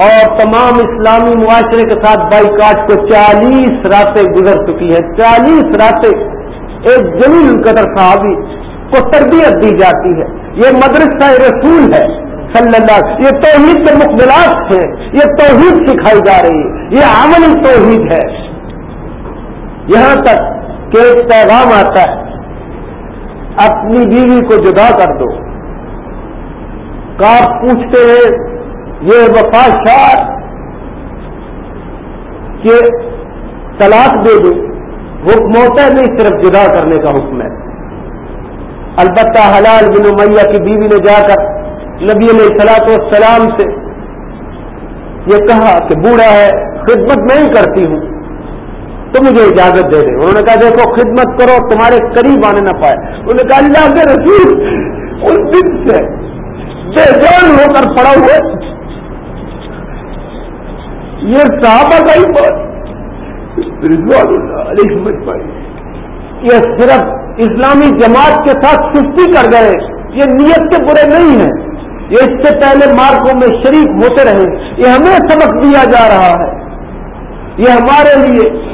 اور تمام اسلامی معاشرے کے ساتھ بائی کاٹ کو چالیس راتیں گزر چکی ہے چالیس راتیں۔ ایک جمیل قدر صحابی کو تربیت دی جاتی ہے۔ یہ مدرسہ رسول ہے، صلی اللہ یہ توحید کے مقبلات ہیں۔ یہ توحید سکھائی جا رہی ہے۔ یہ عملی توحید ہے۔ یہاں تک کہ ایک پیغام آتا ہے، اپنی بیوی کو جدا کر دو۔ کاپ پوچھتے ہیں، یہ وفا شار کہ طلاق دے دو۔ حکم ہوتا ہے نہیں صرف جدا کرنے کا حکم ہے۔ البتہ حلال بن میاں کی بیوی نے جا کر نبی علیہ سلاط والسلام سے یہ کہا کہ بوڑھا ہے، خدمت میں ہی کرتی ہوں۔ تو مجھے اجازت دے دیں انہوں نے کہا، دیکھو، خدمت کرو، تمہارے قریب آنے نہ پائے۔ انہوں نے کہا، اللہ کے رسول اس دن سے بے جان ہو کر پڑا ہوئے یہ صحابہ کا ہی بات۔ رضوان اللہ علیہ یہ صرف اسلامی جماعت کے ساتھ سستی کر گئے، یہ نیت کے برے نہیں ہیں۔ یہ اس سے پہلے مارکوں میں شریک ہوتے رہے۔ یہ ہمیں سبق دیا جا رہا ہے۔ یہ ہمارے لیے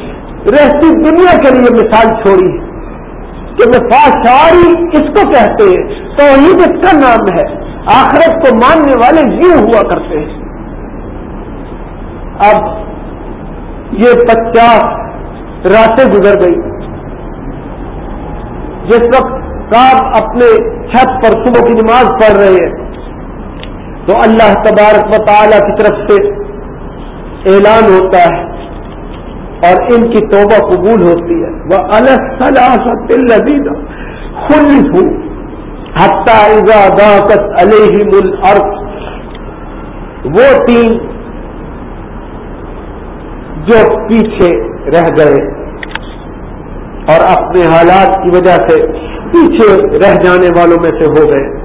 رہتی دنیا کے لیے مثال چھوڑی ہے۔ کہ شاعری اس کو کہتے ہیں، توحید اس کا نام ہے۔ آخرت کو ماننے والے یوں ہوا کرتے ہیں۔ اب یہ پچاس راتیں گزر گئی۔ جس وقت کاب اپنے چھت پر صبح کی نماز پڑھ رہے ہیں، تو اللہ تبارک و تعالی کی طرف سے اعلان ہوتا ہے اور ان کی توبہ قبول ہوتی ہے۔ وہ الگ الدیدہ ہوں حتہ داقت علیہ مل وہ تین جو پیچھے رہ گئے اور اپنے حالات کی وجہ سے پیچھے رہ جانے والوں میں سے ہو گئے۔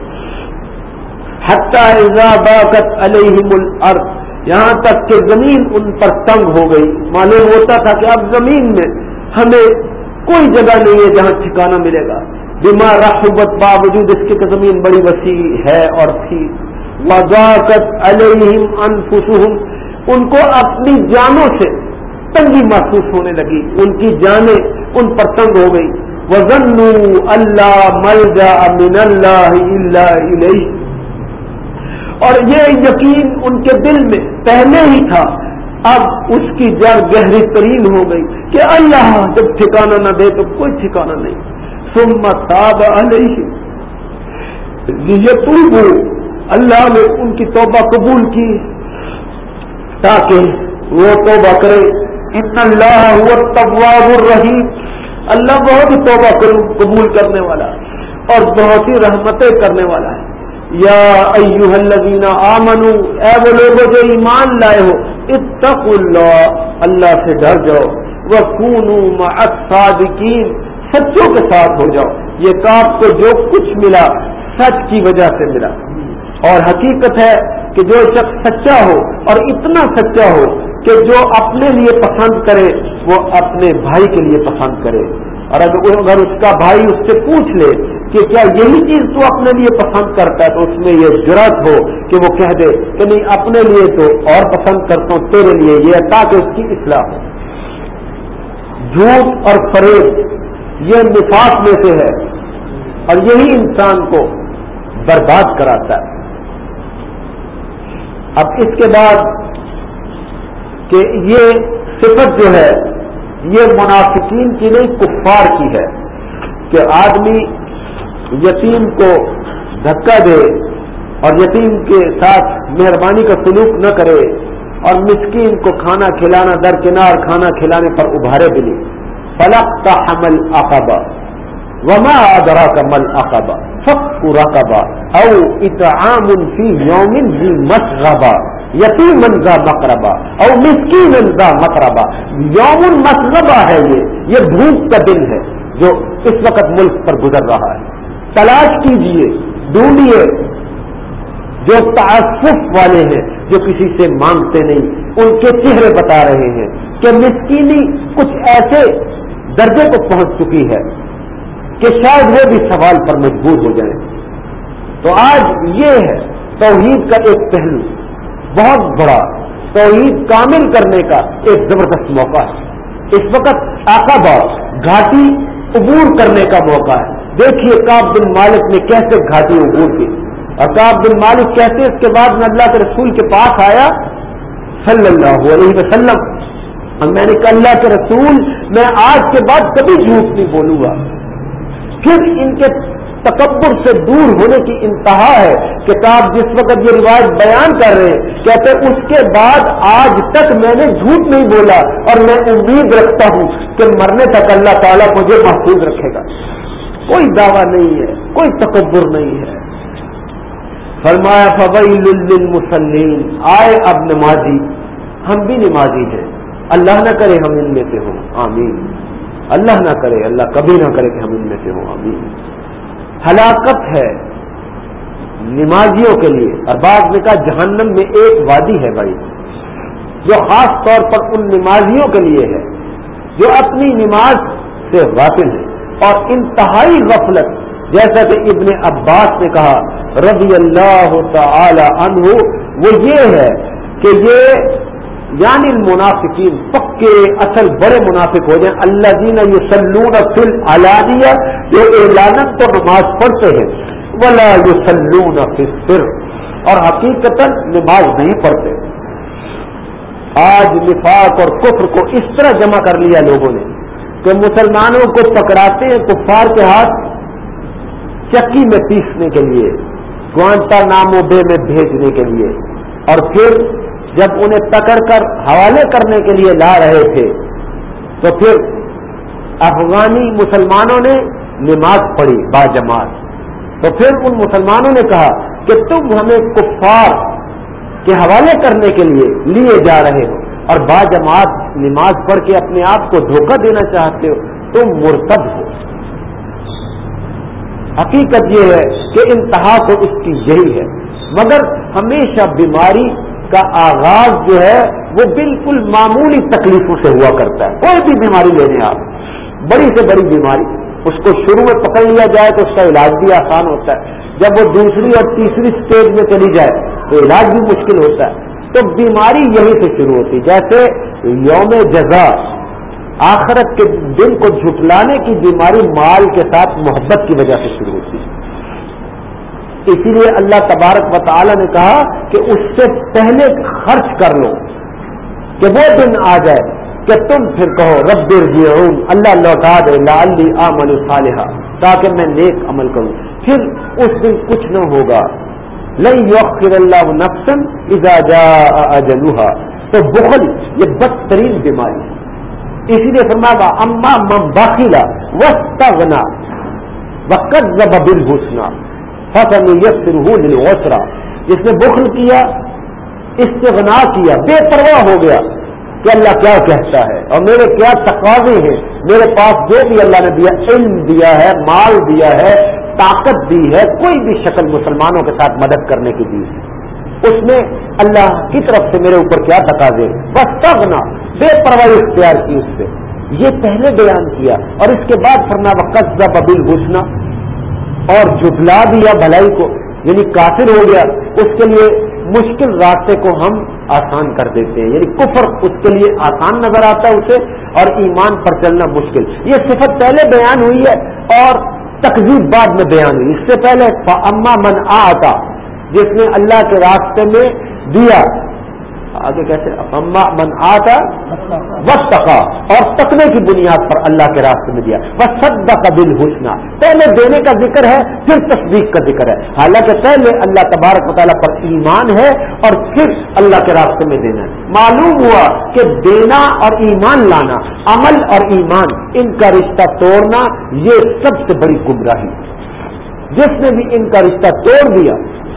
حتہ ازا باقت علیہ مل یہاں تک کہ زمین ان پر تنگ ہو گئی۔ معلوم ہوتا تھا کہ اب زمین میں ہمیں کوئی جگہ نہیں ہے جہاں ٹھکانا ملے گا۔ بیمار رحبت باوجود اس کی زمین بڑی وسیع ہے اور تھی۔ وضاقت علیہم انفسہم، ان کو اپنی جانوں سے تنگی محسوس ہونے لگی، ان کی جانیں ان پر تنگ ہو گئی وزن اللہ مل جا من اللہ اللہ اور یہ یقین ان کے دل میں پہلے ہی تھا۔ اب اس کی جڑ گہری ترین ہو گئی کہ اللہ جب ٹھکانا نہ دے تو کوئی ٹھکانا نہیں۔ سمت تاب علیہ یہ اللہ نے ان کی توبہ قبول کی تاکہ وہ توبہ کرے۔ ان اللہ ہوا طواب الرحیم اللہ بہت ہی توبہ قبول کرنے والا اور بہت ہی رحمتیں کرنے والا ہے۔ یا ایوہ الذین آمنو اے وہ لوگوں جو ایمان لائے ہو، اتقوا اللہ اللہ سے ڈر جاؤ۔ وکونوا مع الصادقین سچوں کے ساتھ ہو جاؤ۔ یہ کاپ کو جو کچھ ملا، سچ کی وجہ سے ملا۔ اور حقیقت ہے کہ جو شخص سچا ہو اور اتنا سچا ہو کہ جو اپنے لیے پسند کرے، وہ اپنے بھائی کے لیے پسند کرے۔ اور اگر اس کا بھائی اس سے پوچھ لے کہ کیا یہی چیز تو اپنے لیے پسند کرتا ہے، تو اس میں یہ جرت ہو کہ وہ کہہ دے کہ نہیں، اپنے لیے تو اور پسند کرتا ہوں، تیرے لیے یہ تاکہ اس کی اصلاح ہو۔ جھوٹ اور فریب، یہ نفاق میں سے ہے۔ اور یہی انسان کو برباد کراتا ہے۔ اب اس کے بعد کہ یہ صفت جو ہے، یہ منافقین کی نہیں، کفار کی ہے کہ آدمی یتیم کو دھکا دے اور یتیم کے ساتھ مہربانی کا سلوک نہ کرے اور مسکین کو کھانا کھلانا، درکنار کھانا کھلانے پر ابھارے بلی فلق کا حمل اقبا وما ادرا کا مل اقبا فک رقبا او اطعام فی یومن ذی مسغبا یتیم منزا مقربا او مسکین منزا مقربا یوم مسغبا ہے یہ یہ بھوک کا دن ہے جو اس وقت ملک پر گزر رہا ہے۔ تلاش کیجیے ڈھونڈیے جو تعصف والے ہیں، جو کسی سے مانگتے نہیں، ان کے چہرے بتا رہے ہیں کہ مسکینی کچھ ایسے درجے کو پہنچ چکی ہے کہ شاید وہ بھی سوال پر مجبور ہو جائیں۔ تو آج یہ ہے توحید کا ایک پہلو۔ بہت بڑا توحید کامل کرنے کا ایک زبردست موقع ہے۔ اس وقت آقا گھاٹی عبور کرنے کا موقع ہے۔ دیکھیے کاب بن مالک نے کیسے گھاٹی عبور کی۔ اور کاب بن مالک کیسے اس کے بعد میں اللہ کے رسول کے پاس آیا؟ صلی اللہ علیہ وسلم۔ اور میں نے کہا، اللہ کے رسول، میں آج کے بعد کبھی جھوٹ نہیں بولوں گا۔ پھر ان کے تکبر سے دور ہونے کی انتہا ہے۔ کتاب جس وقت یہ روایت بیان کر رہے ہیں، کہتے اس کے بعد آج تک میں نے جھوٹ نہیں بولا اور میں امید رکھتا ہوں کہ مرنے تک اللہ تعالیٰ مجھے محفوظ رکھے گا۔ کوئی دعویٰ نہیں ہے، کوئی تکبر نہیں ہے۔ فرمایا فویل للمسلین آئے اب نمازی، ہم بھی نمازی ہیں۔ اللہ نہ کرے ہم ان میں سے ہوں۔ آمین۔ اللہ نہ کرے، اللہ کبھی نہ کرے کہ ہم ان میں سے ہوں۔ آمین۔ ہلاکت ہے نمازیوں کے لیے اور بعد میں کہا جہنم میں ایک وادی ہے بھائی، جو خاص طور پر ان نمازیوں کے لیے ہے، جو اپنی نماز سے واقف ہے اور انتہائی غفلت، جیسا کہ ابن عباس نے کہا، رضی اللہ تعالی عنہ، وہ یہ ہے کہ یہ یعنی المنافقین، پکے، اصل بڑے منافق ہو جائیں۔ اللہ جین یہ سلون فل علانیہ جو اعلانت تو نماز پڑھتے ہیں۔ ولا یو سلون فر اور حقیقت نماز نہیں پڑھتے۔ آج نفاق اور کفر کو اس طرح جمع کر لیا لوگوں نے کہ مسلمانوں کو پکڑاتے ہیں کفار کے ہاتھ چکی میں پیسنے کے لیے، گوانتا نامو بے میں بھیجنے کے لیے۔ اور پھر جب انہیں پکڑ کر حوالے کرنے کے لیے لا رہے تھے، تو پھر افغانی مسلمانوں نے نماز پڑھی، با جماعت۔ تو پھر ان مسلمانوں نے کہا کہ تم ہمیں کفار کے حوالے کرنے کے لیے لیے جا رہے ہو اور با جماعت نماز پڑھ کے اپنے آپ کو دھوکہ دینا چاہتے ہو، تم مرتب ہو۔ حقیقت یہ ہے کہ انتہا تو اس کی یہی ہے، مگر ہمیشہ بیماری کا آغاز جو ہے وہ بالکل معمولی تکلیفوں سے ہوا کرتا ہے۔ کوئی بھی بیماری لینے آپ بڑی سے بڑی بیماری۔ اس کو شروع میں پکڑ لیا جائے تو اس کا علاج بھی آسان ہوتا ہے۔ جب وہ دوسری اور تیسری سٹیج میں چلی جائے تو علاج بھی مشکل ہوتا ہے۔ تو بیماری یہیں سے شروع ہوتی جیسے یوم جزا، آخرت کے دن کو جھٹلانے کی بیماری مال کے ساتھ محبت کی وجہ سے شروع ہوتی ہے۔ اسی لیے اللہ تبارک و تعالی نے کہا کہ اس سے پہلے خرچ کر لو کہ وہ دن آ جائے کہ تم پھر کہو، رب جیعون اللہ لوٹا دے لالی آمن صالحہ تاکہ میں نیک عمل کروں۔ پھر اس دن کچھ نہ ہوگا۔ نہیں یوخر اللہ نفسن اجلوہا تو بخل، یہ بدترین بیماری ہے۔ اسی لیے فرمایا، اما مم باخیلا وسطنا وقت زب بل فصل یسر اوسرا جس نے بخل کیا، استغنا کیا، بے پرواہ ہو گیا کہ اللہ کیا کہتا ہے۔ اور میرے کیا تقاضے ہیں؟ میرے پاس جو بھی اللہ نے دیا، علم دیا ہے، مال دیا ہے، طاقت دی ہے، کوئی بھی شکل مسلمانوں کے ساتھ مدد کرنے کی دی۔ اس میں اللہ کی طرف سے میرے اوپر کیا تقاضے؟ بس تب نہ بے پرواہی اختیار کی اس سے یہ پہلے بیان کیا۔ اور اس کے بعد فرنا وقت ابل گھسنا اور جھٹلا دیا بھلائی کو یعنی کافر ہو گیا، اس کے لیے مشکل راستے کو ہم آسان کر دیتے ہیں۔ یعنی کفر اس کے لیے آسان نظر آتا ہے اسے، اور ایمان پر چلنا مشکل۔ یہ صفت پہلے بیان ہوئی ہے اور تقزیب بعد میں بیان ہوئی۔ اس سے پہلے اما من آتا، جس نے اللہ کے راستے میں دیا آگے کیسے اما من آتا بس تقا اور تقوی کی بنیاد پر اللہ کے راستے میں دیا۔ بس سب کا دل حسنا پہلے دینے کا ذکر ہے، پھر تصدیق کا ذکر ہے۔ حالانکہ پہلے اللہ تبارک مطالعہ پر ایمان ہے اور پھر اللہ کے راستے میں دینا ہے۔ معلوم ہوا کہ دینا اور ایمان لانا، عمل اور ایمان، ان کا رشتہ توڑنا یہ سب سے بڑی گمراہی جس نے بھی ان کا رشتہ توڑ دیا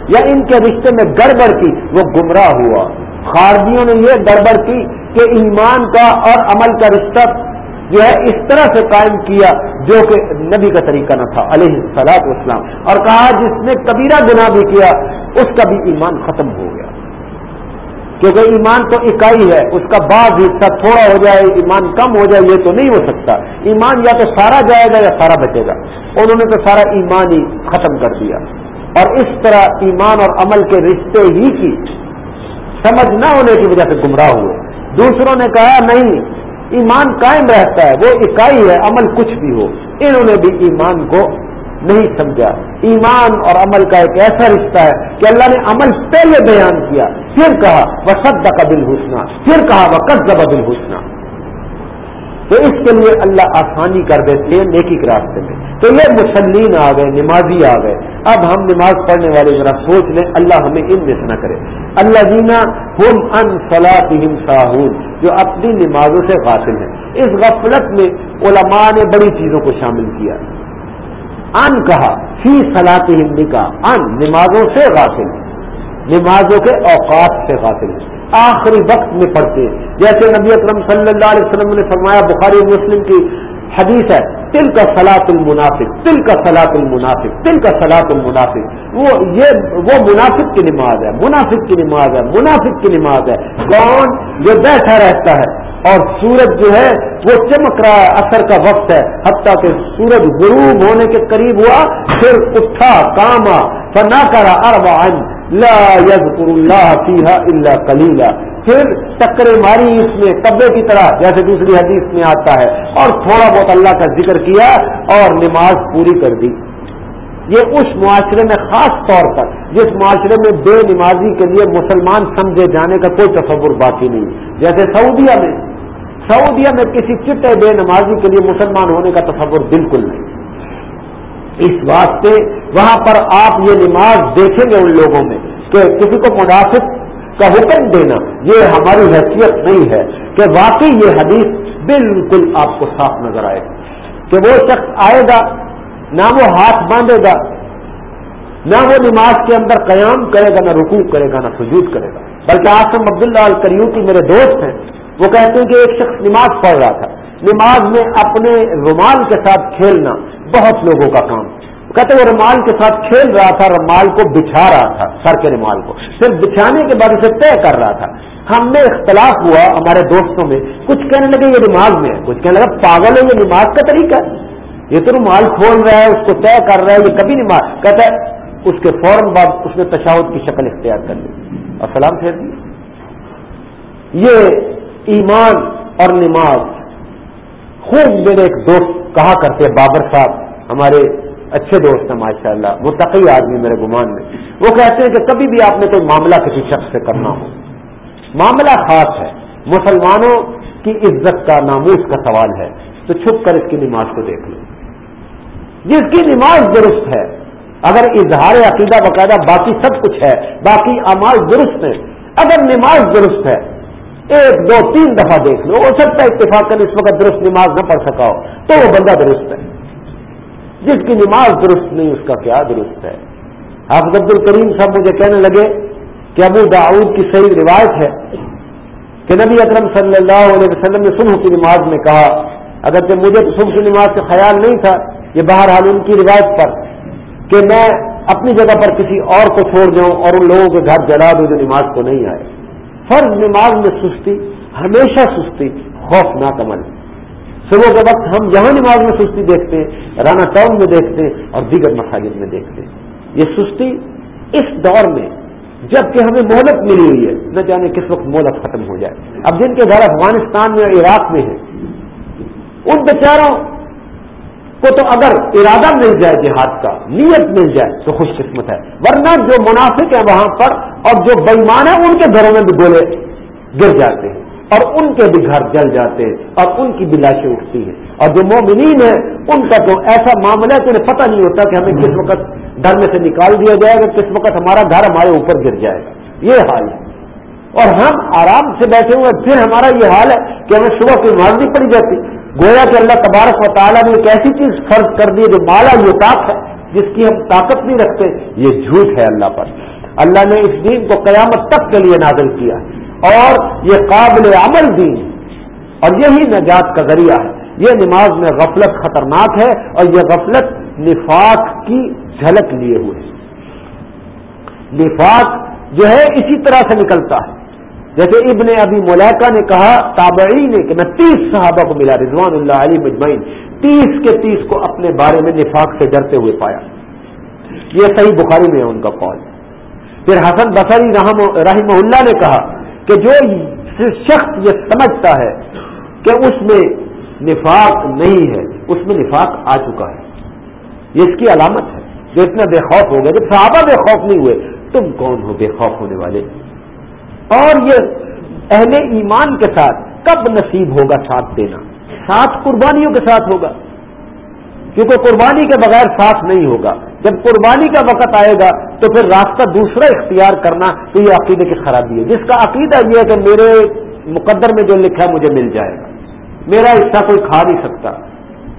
یا ان کے رشتے میں گڑبڑ کی، وہ گمراہ ہوا۔ خارجیوں نے یہ گڑبڑ کی کہ ایمان کا اور عمل کا رشتہ جو ہے اس طرح سے قائم کیا جو کہ نبی کا طریقہ نہ تھا، علیہ سلاط اسلام اور کہا جس نے کبیرہ گناہ بھی کیا، اس کا بھی ایمان ختم ہو گیا۔ کیونکہ ایمان تو اکائی ہے، اس کا بعض حصہ تھوڑا ہو جائے، ایمان کم ہو جائے، یہ تو نہیں ہو سکتا۔ ایمان یا تو سارا جائے گا یا سارا بچے گا۔ انہوں نے تو سارا ایمان ہی ختم کر دیا۔ اور اس طرح ایمان اور عمل کے رشتے ہی کی۔ سمجھ نہ ہونے کی وجہ سے گمراہ ہوئے۔ دوسروں نے کہا، نہیں، ایمان قائم رہتا ہے، وہ اکائی ہے، عمل کچھ بھی ہو۔ انہوں نے بھی ایمان کو نہیں سمجھا۔ ایمان اور عمل کا ایک ایسا رشتہ ہے کہ اللہ نے عمل پہلے بیان کیا، پھر کہا وہ سب کا دل حسنا پھر کہا وہ قد دل حسنا تو اس کے لیے اللہ آسانی کر دیتے ہیں نیکی کے راستے میں۔ تو یہ مسلین آ گئے، نمازی آ گئے۔ اب ہم نماز پڑھنے والے ذرا سوچ لیں، اللہ ہمیں ان میں نہ کرے۔ اللہ جینا ہم ان فلاطم ساہون، جو اپنی نمازوں سے غافل ہیں۔ اس غفلت میں علماء نے بڑی چیزوں کو شامل کیا۔ ان کہا، فی صلاح کا ان نمازوں سے غافل۔ نمازوں کے اوقات سے غافل آخری وقت میں پڑھتے جیسے نبی اکرم صلی اللہ علیہ وسلم نے فرمایا، بخاری مسلم کی حدیث ہے تل کا سلاط المنافق تل کا سلاط المنافق تل کا سلاط المنافق. وہ یہ وہ منافق کی نماز ہے، منافق کی نماز ہے، منافق کی نماز ہے۔ کون؟ جو بیٹھا رہتا ہے۔ اور سورج جو ہے، وہ چمک رہا ہے، اثر کا وقت ہے۔ حتیٰ کہ سورج غروب ہونے کے قریب ہوا، پھر اٹھا کاما فنا کرا اربا لا يذكر اللہ فیحا اللہ کلیلہ پھر ٹکرے ماری اس میں کبے کی طرح، جیسے دوسری حدیث میں آتا ہے، اور تھوڑا بہت اللہ کا ذکر کیا اور نماز پوری کر دی۔ یہ اس معاشرے میں خاص طور پر، جس معاشرے میں بے نمازی کے لیے مسلمان سمجھے جانے کا کوئی تصور باقی نہیں۔ جیسے سعودیہ میں سعودیہ میں کسی چٹے بے نمازی کے لیے مسلمان ہونے کا تصور بالکل نہیں۔ اس واسطے وہاں پر آپ یہ نماز دیکھیں گے ان لوگوں میں کہ کسی کو مناسب کا حکم دینا، یہ ہماری حیثیت نہیں ہے کہ واقعی یہ حدیث بالکل آپ کو صاف نظر آئے گا کہ وہ شخص آئے گا، نہ وہ ہاتھ باندھے گا، نہ وہ نماز کے اندر قیام کرے گا، نہ رکوع کرے گا، نہ سجود کرے گا۔ بلکہ آسم عبداللہ الکریوتی میرے دوست ہیں، وہ کہتے ہیں کہ ایک شخص نماز پڑھ رہا تھا۔ نماز میں اپنے رومال کے ساتھ کھیلنا بہت لوگوں کا کام کہتے وہ رومال کے ساتھ کھیل رہا تھا، رومال کو بچھا رہا تھا، سر کے رومال کو۔ پھر بچھانے کے بعد اسے طے کر رہا تھا۔ ہم میں اختلاف ہوا ہمارے دوستوں میں، کچھ کہنے لگے یہ نماز میں ہے، کچھ کہنے لگا پاگل ہے، یہ نماز کا طریقہ ہے۔ یہ تو رومال کھول رہا ہے، اس کو طے کر رہا ہے، یہ کبھی نماز کہتا ہے، اس کے فوراً بعد اس نے تشاوت کی شکل اختیار کر لی۔ اور سلام پھیر دی۔ یہ ایمان اور نماز خوب میرے ایک دوست کہا کرتے بابر صاحب، ہمارے اچھے دوست ہیں ماشاء اللہ متقی آدمی میرے گمان میں۔ وہ کہتے ہیں کہ کبھی بھی آپ نے کوئی معاملہ کسی شخص سے کرنا ہو۔ معاملہ خاص ہے۔ مسلمانوں کی عزت کا ناموس کا سوال ہے۔ تو چھپ کر اس کی نماز کو دیکھ لو۔ جس کی نماز درست ہے، اگر اظہار عقیدہ باقاعدہ باقی سب کچھ ہے، باقی امال درست ہے اگر نماز درست ہے، ایک، دو، تین دفعہ دیکھ لو، ہو سکتا ہے اتفاق اس وقت درست نماز نہ پڑھ سکا ہو، تو وہ بندہ درست ہے۔ جس کی نماز درست نہیں، اس کا کیا درست ہے؟ حافظ عبد الکریم صاحب مجھے کہنے لگے کہ ابو داؤد کی صحیح روایت ہے کہ نبی اکرم صلی اللہ علیہ وسلم نے صبح کی نماز میں کہا اگر کہ مجھے تو صبح کی نماز سے خیال نہیں تھا، یہ بہرحال ان کی روایت پر کہ میں اپنی جگہ پر کسی اور کو چھوڑ جاؤں اور ان لوگوں کے گھر جلا دوں جو نماز کو نہیں آئے۔ فرض نماز میں سستی، ہمیشہ سستی، خوفناک عمل۔ صبح کے وقت ہم یہاں نماز میں سستی دیکھتے ہیں رانا ٹاؤن میں دیکھتے ہیں اور دیگر مساجد میں دیکھتے۔ ہیں یہ سستی اس دور میں جبکہ ہمیں مہلت ملی ہوئی ہے، نہ جانے کس وقت مہلت ختم ہو جائے۔ اب جن کے گھر افغانستان میں اور عراق میں ہیں، ان بیچاروں کو تو اگر ارادہ مل جائے جہاد کا، نیت مل جائے تو خوش قسمت ہے۔ ورنہ جو منافق ہیں وہاں پر اور جو بےمان ہیں، ان کے گھروں میں بھی گولے گر جاتے ہیں۔ اور ان کے بھی گھر جل جاتے ہیں اور ان کی بھی لاشیں اٹھتی ہیں۔ اور جو مومنین ہیں، ان کا تو ایسا معاملہ ہے کہ انہیں پتہ نہیں ہوتا کہ ہمیں کس وقت گھر میں سے نکال دیا جائے گا، کس وقت ہمارا گھر ہمارے اوپر گر جائے گا۔ یہ حال ہے۔ اور ہم آرام سے بیٹھے ہوئے پھر ہمارا یہ حال ہے کہ ہمیں صبح کی نماز نہیں پڑی جاتی۔ گویا کہ اللہ تبارک و تعالیٰ نے ایک ایسی چیز فرض کر دی جو مالا یہ طاق ہے، جس کی ہم طاقت نہیں رکھتے، یہ جھوٹ ہے اللہ پر۔ اللہ نے اس دین کو قیامت تک کے لیے نازل کیا۔ اور یہ قابل عمل دین اور یہی نجات کا ذریعہ ہے۔ یہ نماز میں غفلت خطرناک ہے اور یہ غفلت نفاق کی جھلک لیے ہوئے نفاق جو ہے اسی طرح سے نکلتا ہے۔ جیسے ابن ابھی ملیکا نے کہا تابعی نے کہ میں تیس صحابہ کو ملا رضوان اللہ علی مجمعین، تیس کے تیس کو اپنے بارے میں نفاق سے ڈرتے ہوئے پایا۔ یہ صحیح بخاری میں ہے ان کا قول۔ پھر حسن بصری رحم اللہ نے کہا کہ جو شخص یہ سمجھتا ہے کہ اس میں نفاق نہیں ہے، اس میں نفاق آ چکا ہے۔ یہ اس کی علامت ہے۔ جو اتنا بے خوف ہو گیا جب صحابہ بے خوف نہیں ہوئے، تم کون ہو بے خوف ہونے والے؟ اور یہ اہل ایمان کے ساتھ کب نصیب ہوگا ساتھ دینا؟ ساتھ قربانیوں کے ساتھ ہوگا۔ کیونکہ قربانی کے بغیر ساتھ نہیں ہوگا۔ جب قربانی کا وقت آئے گا تو پھر راستہ دوسرا اختیار کرنا تو یہ عقیدے کی خرابی ہے۔ جس کا عقیدہ یہ ہے کہ میرے مقدر میں جو لکھا ہے مجھے مل جائے گا۔ میرا حصہ کوئی کھا نہیں سکتا۔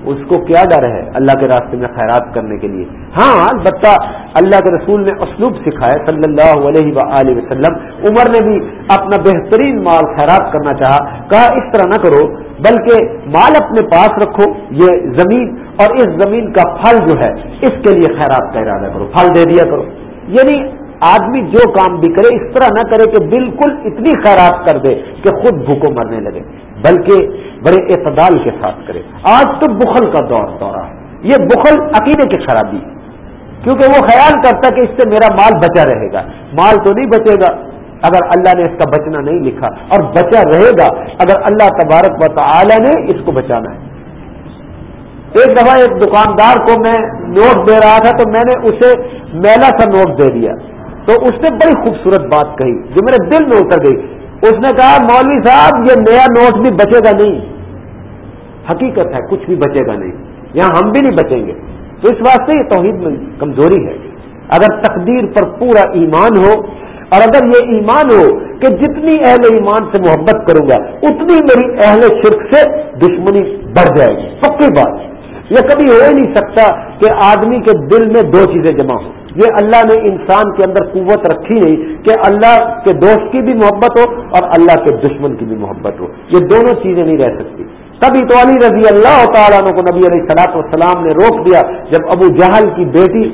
اس کو کیا ڈر ہے اللہ کے راستے میں خیرات کرنے کے لیے؟ ہاں البتہ اللہ کے رسول نے اسلوب سکھایا صلی اللہ علیہ و وسلم۔ عمر نے بھی اپنا بہترین مال خیرات کرنا چاہا۔ کہا، اس طرح نہ کرو، بلکہ مال اپنے پاس رکھو، یہ زمین اور اس زمین کا پھل جو ہے، اس کے لیے خیرات کا ارادہ کرو، پھل دے دیا کرو۔ یعنی آدمی جو کام بھی کرے، اس طرح نہ کرے کہ بالکل اتنی خیرات کر دے کہ خود بھوکو مرنے لگے، بلکہ بڑے اعتدال کے ساتھ کرے۔ آج تو بخل کا دور، دورہ ہے۔ یہ بخل عقیدے کی خرابی کیونکہ وہ خیال کرتا کہ اس سے میرا مال بچا رہے گا۔ مال تو نہیں بچے گا اگر اللہ نے اس کا بچنا نہیں لکھا، اور بچا رہے گا اگر اللہ تبارک و تعالی نے اس کو بچانا ہے۔ ایک دفعہ ایک دکاندار کو میں نوٹ دے رہا تھا تو میں نے اسے میلا سا نوٹ دے دیا۔ تو اس نے بڑی خوبصورت بات کہی جو میرے دل میں اتر گئی۔ اس نے کہا، مولوی صاحب، یہ نیا نوٹ بھی بچے گا نہیں۔ حقیقت ہے، کچھ بھی بچے گا نہیں۔ یہاں ہم بھی نہیں بچیں گے۔ تو اس واسطے یہ توحید میں کمزوری ہے۔ اگر تقدیر پر پورا ایمان ہو، اور اگر یہ ایمان ہو کہ جتنی اہل ایمان سے محبت کروں گا، اتنی میری اہل شرک سے دشمنی بڑھ جائے گی۔ پکی بات۔ یہ کبھی ہو ہی نہیں سکتا کہ آدمی کے دل میں دو چیزیں جمع ہوں۔ یہ اللہ نے انسان کے اندر قوت رکھی نہیں کہ اللہ کے دوست کی بھی محبت ہو اور اللہ کے دشمن کی بھی محبت ہو۔ یہ دونوں چیزیں نہیں رہ سکتی۔ تبھی تو علی رضی اللہ تعالیٰ کو نبی علیہ سلاط والسلام نے روک دیا جب ابو جہل کی بیٹی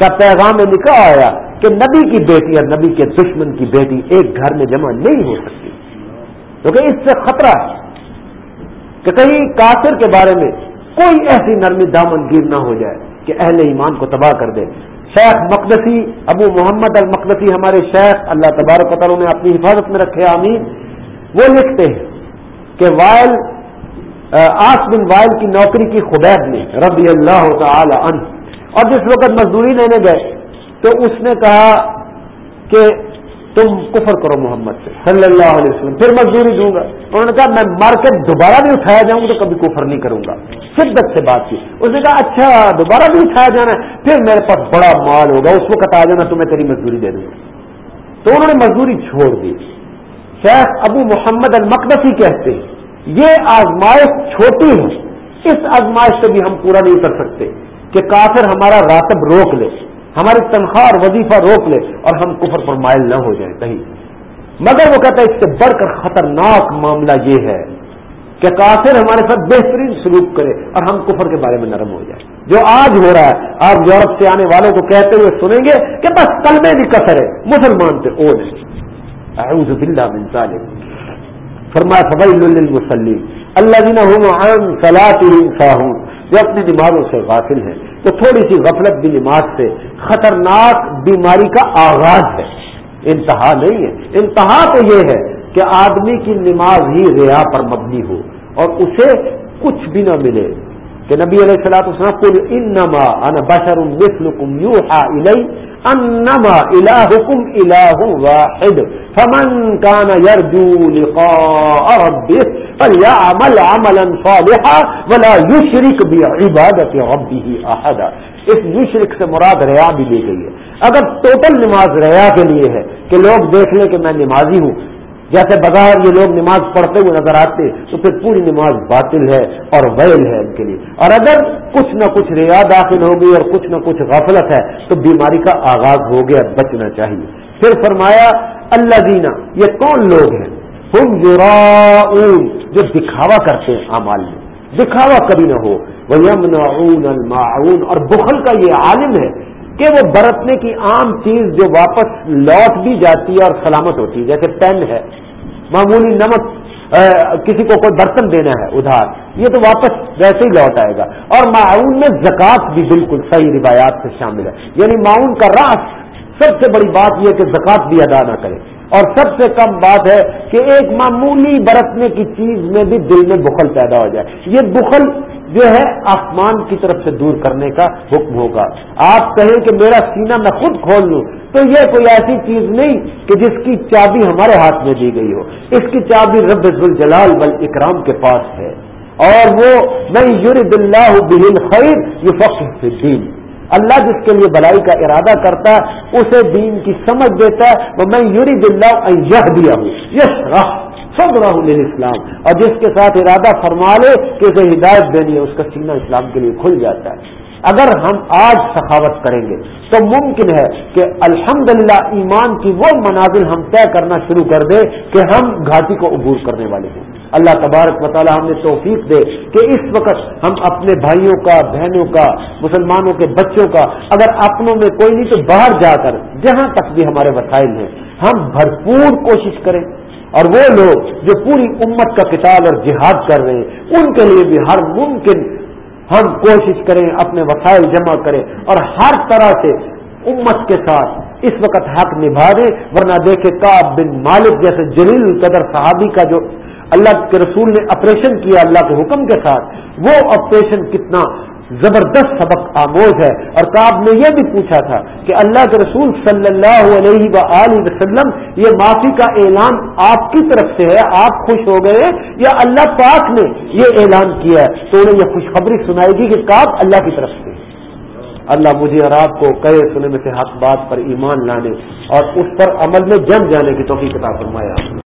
کا پیغام نکاح آیا کہ نبی کی بیٹی اور نبی کے دشمن کی بیٹی ایک گھر میں جمع نہیں ہو سکتی۔ کیونکہ اس سے خطرہ ہے کہ کہیں کافر کے بارے میں کوئی ایسی نرمی دامن گیر نہ ہو جائے کہ اہل ایمان کو تباہ کر دے۔ شیخ مقدسی ابو محمد المقدسی ہمارے شیخ، اللہ تبارک تعالیٰ نے اپنی حفاظت میں رکھے، آمین۔ وہ لکھتے ہیں کہ وائل آس بن وائل کی نوکری کی خبیب نے ربی اللہ تعالی عنہ۔ اور جس وقت مزدوری لینے گئے، تو اس نے کہا کہ تم کفر کرو محمد سے، صلی اللہ علیہ وسلم۔ پھر مزدوری دوں گا۔ انہوں نے کہا، میں مارکیٹ دوبارہ بھی اٹھایا جاؤں گا تو کبھی کفر نہیں کروں گا۔ شدت سے بات کی۔ اس نے کہا اچھا دوبارہ بھی اٹھایا جانا ہے۔ پھر میرے پاس بڑا مال ہوگا، اس وقت آ جانا، تو میں تیری مزدوری دے دوں گا۔ تو انہوں نے مزدوری چھوڑ دی۔ شیخ ابو محمد المقدسی کہتے ہیں، یہ آزمائش چھوٹی ہے۔ اس آزمائش سے بھی ہم پورا نہیں کر سکتے کہ کافر ہمارا راتب روک لے۔ ہماری تنخواہ اور وظیفہ روک لے اور ہم کفر پر مائل نہ ہو جائیں۔ کہیں مگر وہ کہتا ہے اس سے بڑھ کر خطرناک معاملہ یہ ہے کہ کافر ہمارے ساتھ بہترین سلوک کرے اور ہم کفر کے بارے میں نرم ہو جائیں۔ جو آج ہو رہا ہے، آپ یورپ سے آنے والوں کو کہتے ہوئے سنیں گے کہ بس کل میں بھی کثر ہے مسلمان پہ اعوذ باللہ من ظالم فرمایا فبیل للمسلم اللہ دینا ہوں سلاط ہوں جو اپنی نمازوں سے غافل ہیں۔ تو تھوڑی سی غفلت بھی نماز سے خطرناک بیماری کا آغاز ہے۔ انتہا نہیں ہے۔ انتہا تو یہ ہے کہ آدمی کی نماز ہی ریا پر مبنی ہو اور اسے کچھ بھی نہ ملے۔ کہ نبی علیہ السلاۃ السلام کل انما انا بشر مثلكم يوحى الي انما الہکم الہ واحد. فمن کان یرجو لقاء ربه فلیعمل عملا صالحا ولا یشرک بعبادت ربه احدا اس یشرک سے مراد ریا بھی لی گئی ہے. اگر ٹوٹل نماز ریا کے لیے ہے کہ لوگ دیکھ لیں کہ میں نمازی ہوں جیسے بغیر یہ لوگ نماز پڑھتے ہوئے نظر آتے تو پھر پوری نماز باطل ہے اور ویل ہے ان کے لیے۔ اور اگر کچھ نہ کچھ ریا داخل ہو گئی اور کچھ نہ کچھ غفلت ہے تو بیماری کا آغاز ہو گیا، بچنا چاہیے۔ پھر فرمایا اللہ دینا یہ کون لوگ ہیں؟ ہم جو دکھاوا کرتے ہیں امال میں۔ دکھاوا کبھی نہ ہو۔ وہ یمن اور بخل کا یہ عالم ہے کہ وہ برتنے کی عام چیز جو واپس لوٹ بھی جاتی ہے اور سلامت ہوتی ہے، جیسے پین ہے، معمولی نمک کسی کو کوئی برتن دینا ہے، ادھار، یہ تو واپس ویسے ہی لوٹ آئے گا۔ اور معاون میں زکوٰۃ بھی بالکل صحیح روایات سے شامل ہے۔ یعنی معاون کا راس سب سے بڑی بات یہ کہ زکوٰۃ بھی ادا نہ کرے۔ اور سب سے کم بات ہے کہ ایک معمولی برتنے کی چیز میں بھی دل میں بخل پیدا ہو جائے۔ یہ بخل جو ہے آسمان کی طرف سے دور کرنے کا حکم ہوگا۔ آپ کہیں کہ میرا سینہ میں خود کھول لوں، تو یہ کوئی ایسی چیز نہیں کہ جس کی چابی ہمارے ہاتھ میں دی گئی ہو۔ اس کی چابی رب الجلال بل اکرام کے پاس ہے۔ اور وہ میں یورد اللہ بہل خیر یہ فخر دین اللہ جس کے لیے بلائی کا ارادہ کرتا ہے، اسے دین کی سمجھ دیتا ہے۔ وہ میں یوری اللہ یہ دیا ہوں یس راہ سب راہل اسلام اور جس کے ساتھ ارادہ فرما لے کہ اسے ہدایت دینی ہے، اس کا سینہ اسلام کے لیے کھل جاتا ہے۔ اگر ہم آج سخاوت کریں گے، تو ممکن ہے کہ الحمدللہ ایمان کی وہ منازل ہم طے کرنا شروع کر دیں کہ ہم گھاٹی کو عبور کرنے والے ہیں اللہ تبارک مطالعہ ہم نے توفیق دے کہ اس وقت ہم اپنے بھائیوں کا، بہنوں کا، مسلمانوں کے بچوں کا، اگر اپنوں میں کوئی نہیں تو باہر جا کر جہاں تک بھی ہمارے وسائل ہیں، ہم بھرپور کوشش کریں۔ اور وہ لوگ جو پوری امت کا کتاب اور جہاد کر رہے ہیں، ان کے لیے بھی ہر ممکن ہم کوشش کریں، اپنے وسائل جمع کریں اور ہر طرح سے امت کے ساتھ اس وقت حق نبھا دیں۔ ورنہ دیکھے کاب بن مالک جیسے جلیل قدر صحابی کا جو اللہ کے رسول نے آپریشن کیا اللہ کے حکم کے ساتھ، وہ آپریشن کتنا زبردست سبق آموز ہے۔ اور کاب نے یہ بھی پوچھا تھا کہ اللہ کے رسول صلی اللہ علیہ و وسلم، یہ معافی کا اعلان آپ کی طرف سے ہے، آپ خوش ہو گئے یا اللہ پاک نے یہ اعلان کیا ہے؟ تو انہیں یہ خوشخبری سنائے گی کہ کاب اللہ کی طرف سے۔ اللہ مجھے اور آپ کو کہے سنے میں سے حق بات پر ایمان لانے اور اس پر عمل میں جم جانے کی توفیق کتاب فرمایا